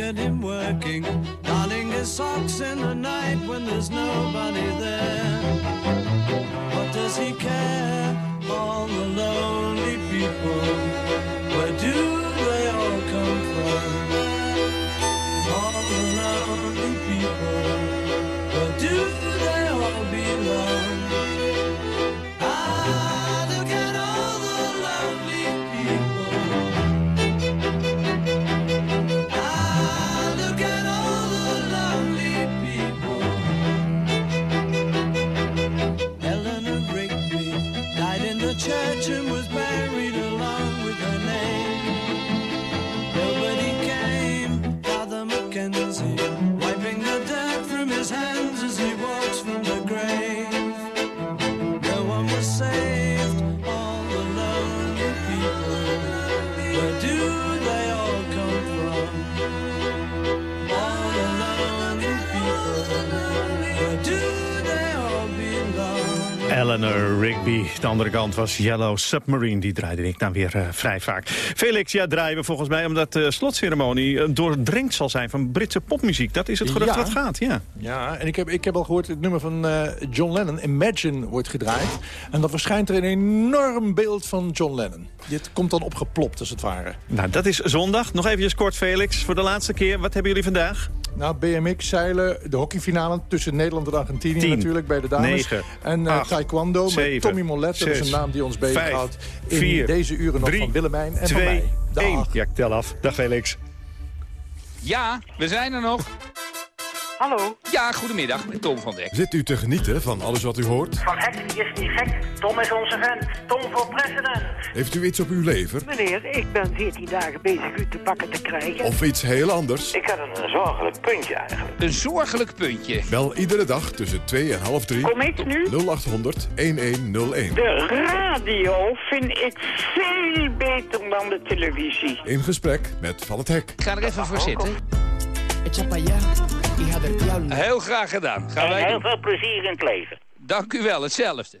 At him working, darning his socks in the night when there's nobody there. What does he care? All the lonely people. Where do they all come from? All Eleanor Rigby.
De andere kant was Yellow Submarine. Die draaide ik dan weer eh, vrij vaak. Felix, ja, draaien we volgens mij omdat de slotceremonie... eh, doordrenkt zal zijn van Britse popmuziek. Dat is het gerucht
Ja.
wat gaat, ja.
Ja, en ik heb, ik heb al gehoord het nummer van eh, John Lennon, Imagine, wordt gedraaid. En dan verschijnt er een enorm beeld van John Lennon. Dit komt dan opgeplopt, als het ware.
Nou, dat is zondag. Nog even kort, Felix, voor de laatste keer. Wat hebben jullie vandaag?
Nou, BMX, zeilen, de hockeyfinale tussen Nederland en Argentinië
Tien,
natuurlijk bij de dames.
negen,
en eh,
acht,
taekwondo
zeven,
met Tommy Molet, dat is een naam die ons bezighoudt. In
vier,
deze uren nog van Willemijn en van mij. Dag.
één. Ja, ik tel af. Dag Felix.
Ja, we zijn er nog. Hallo? Ja, goedemiddag, met Tom van Dek.
Zit u te genieten van alles wat u hoort?
Van Hek is niet gek. Tom is onze vent. Tom voor president.
Heeft u iets op uw lever?
Meneer, ik ben 14 dagen bezig u te pakken te krijgen.
Of iets heel anders?
Ik had een zorgelijk puntje eigenlijk.
Een zorgelijk puntje.
Bel iedere dag tussen 2 en half 3
Kom ik nu?
0800 1101.
De radio vind ik veel beter dan de televisie.
In gesprek met Van het Hek.
Ik ga er even voor zitten. Heel graag gedaan. Gaan
En
wij
heel
doen.
veel plezier in het leven.
Dank u wel, hetzelfde.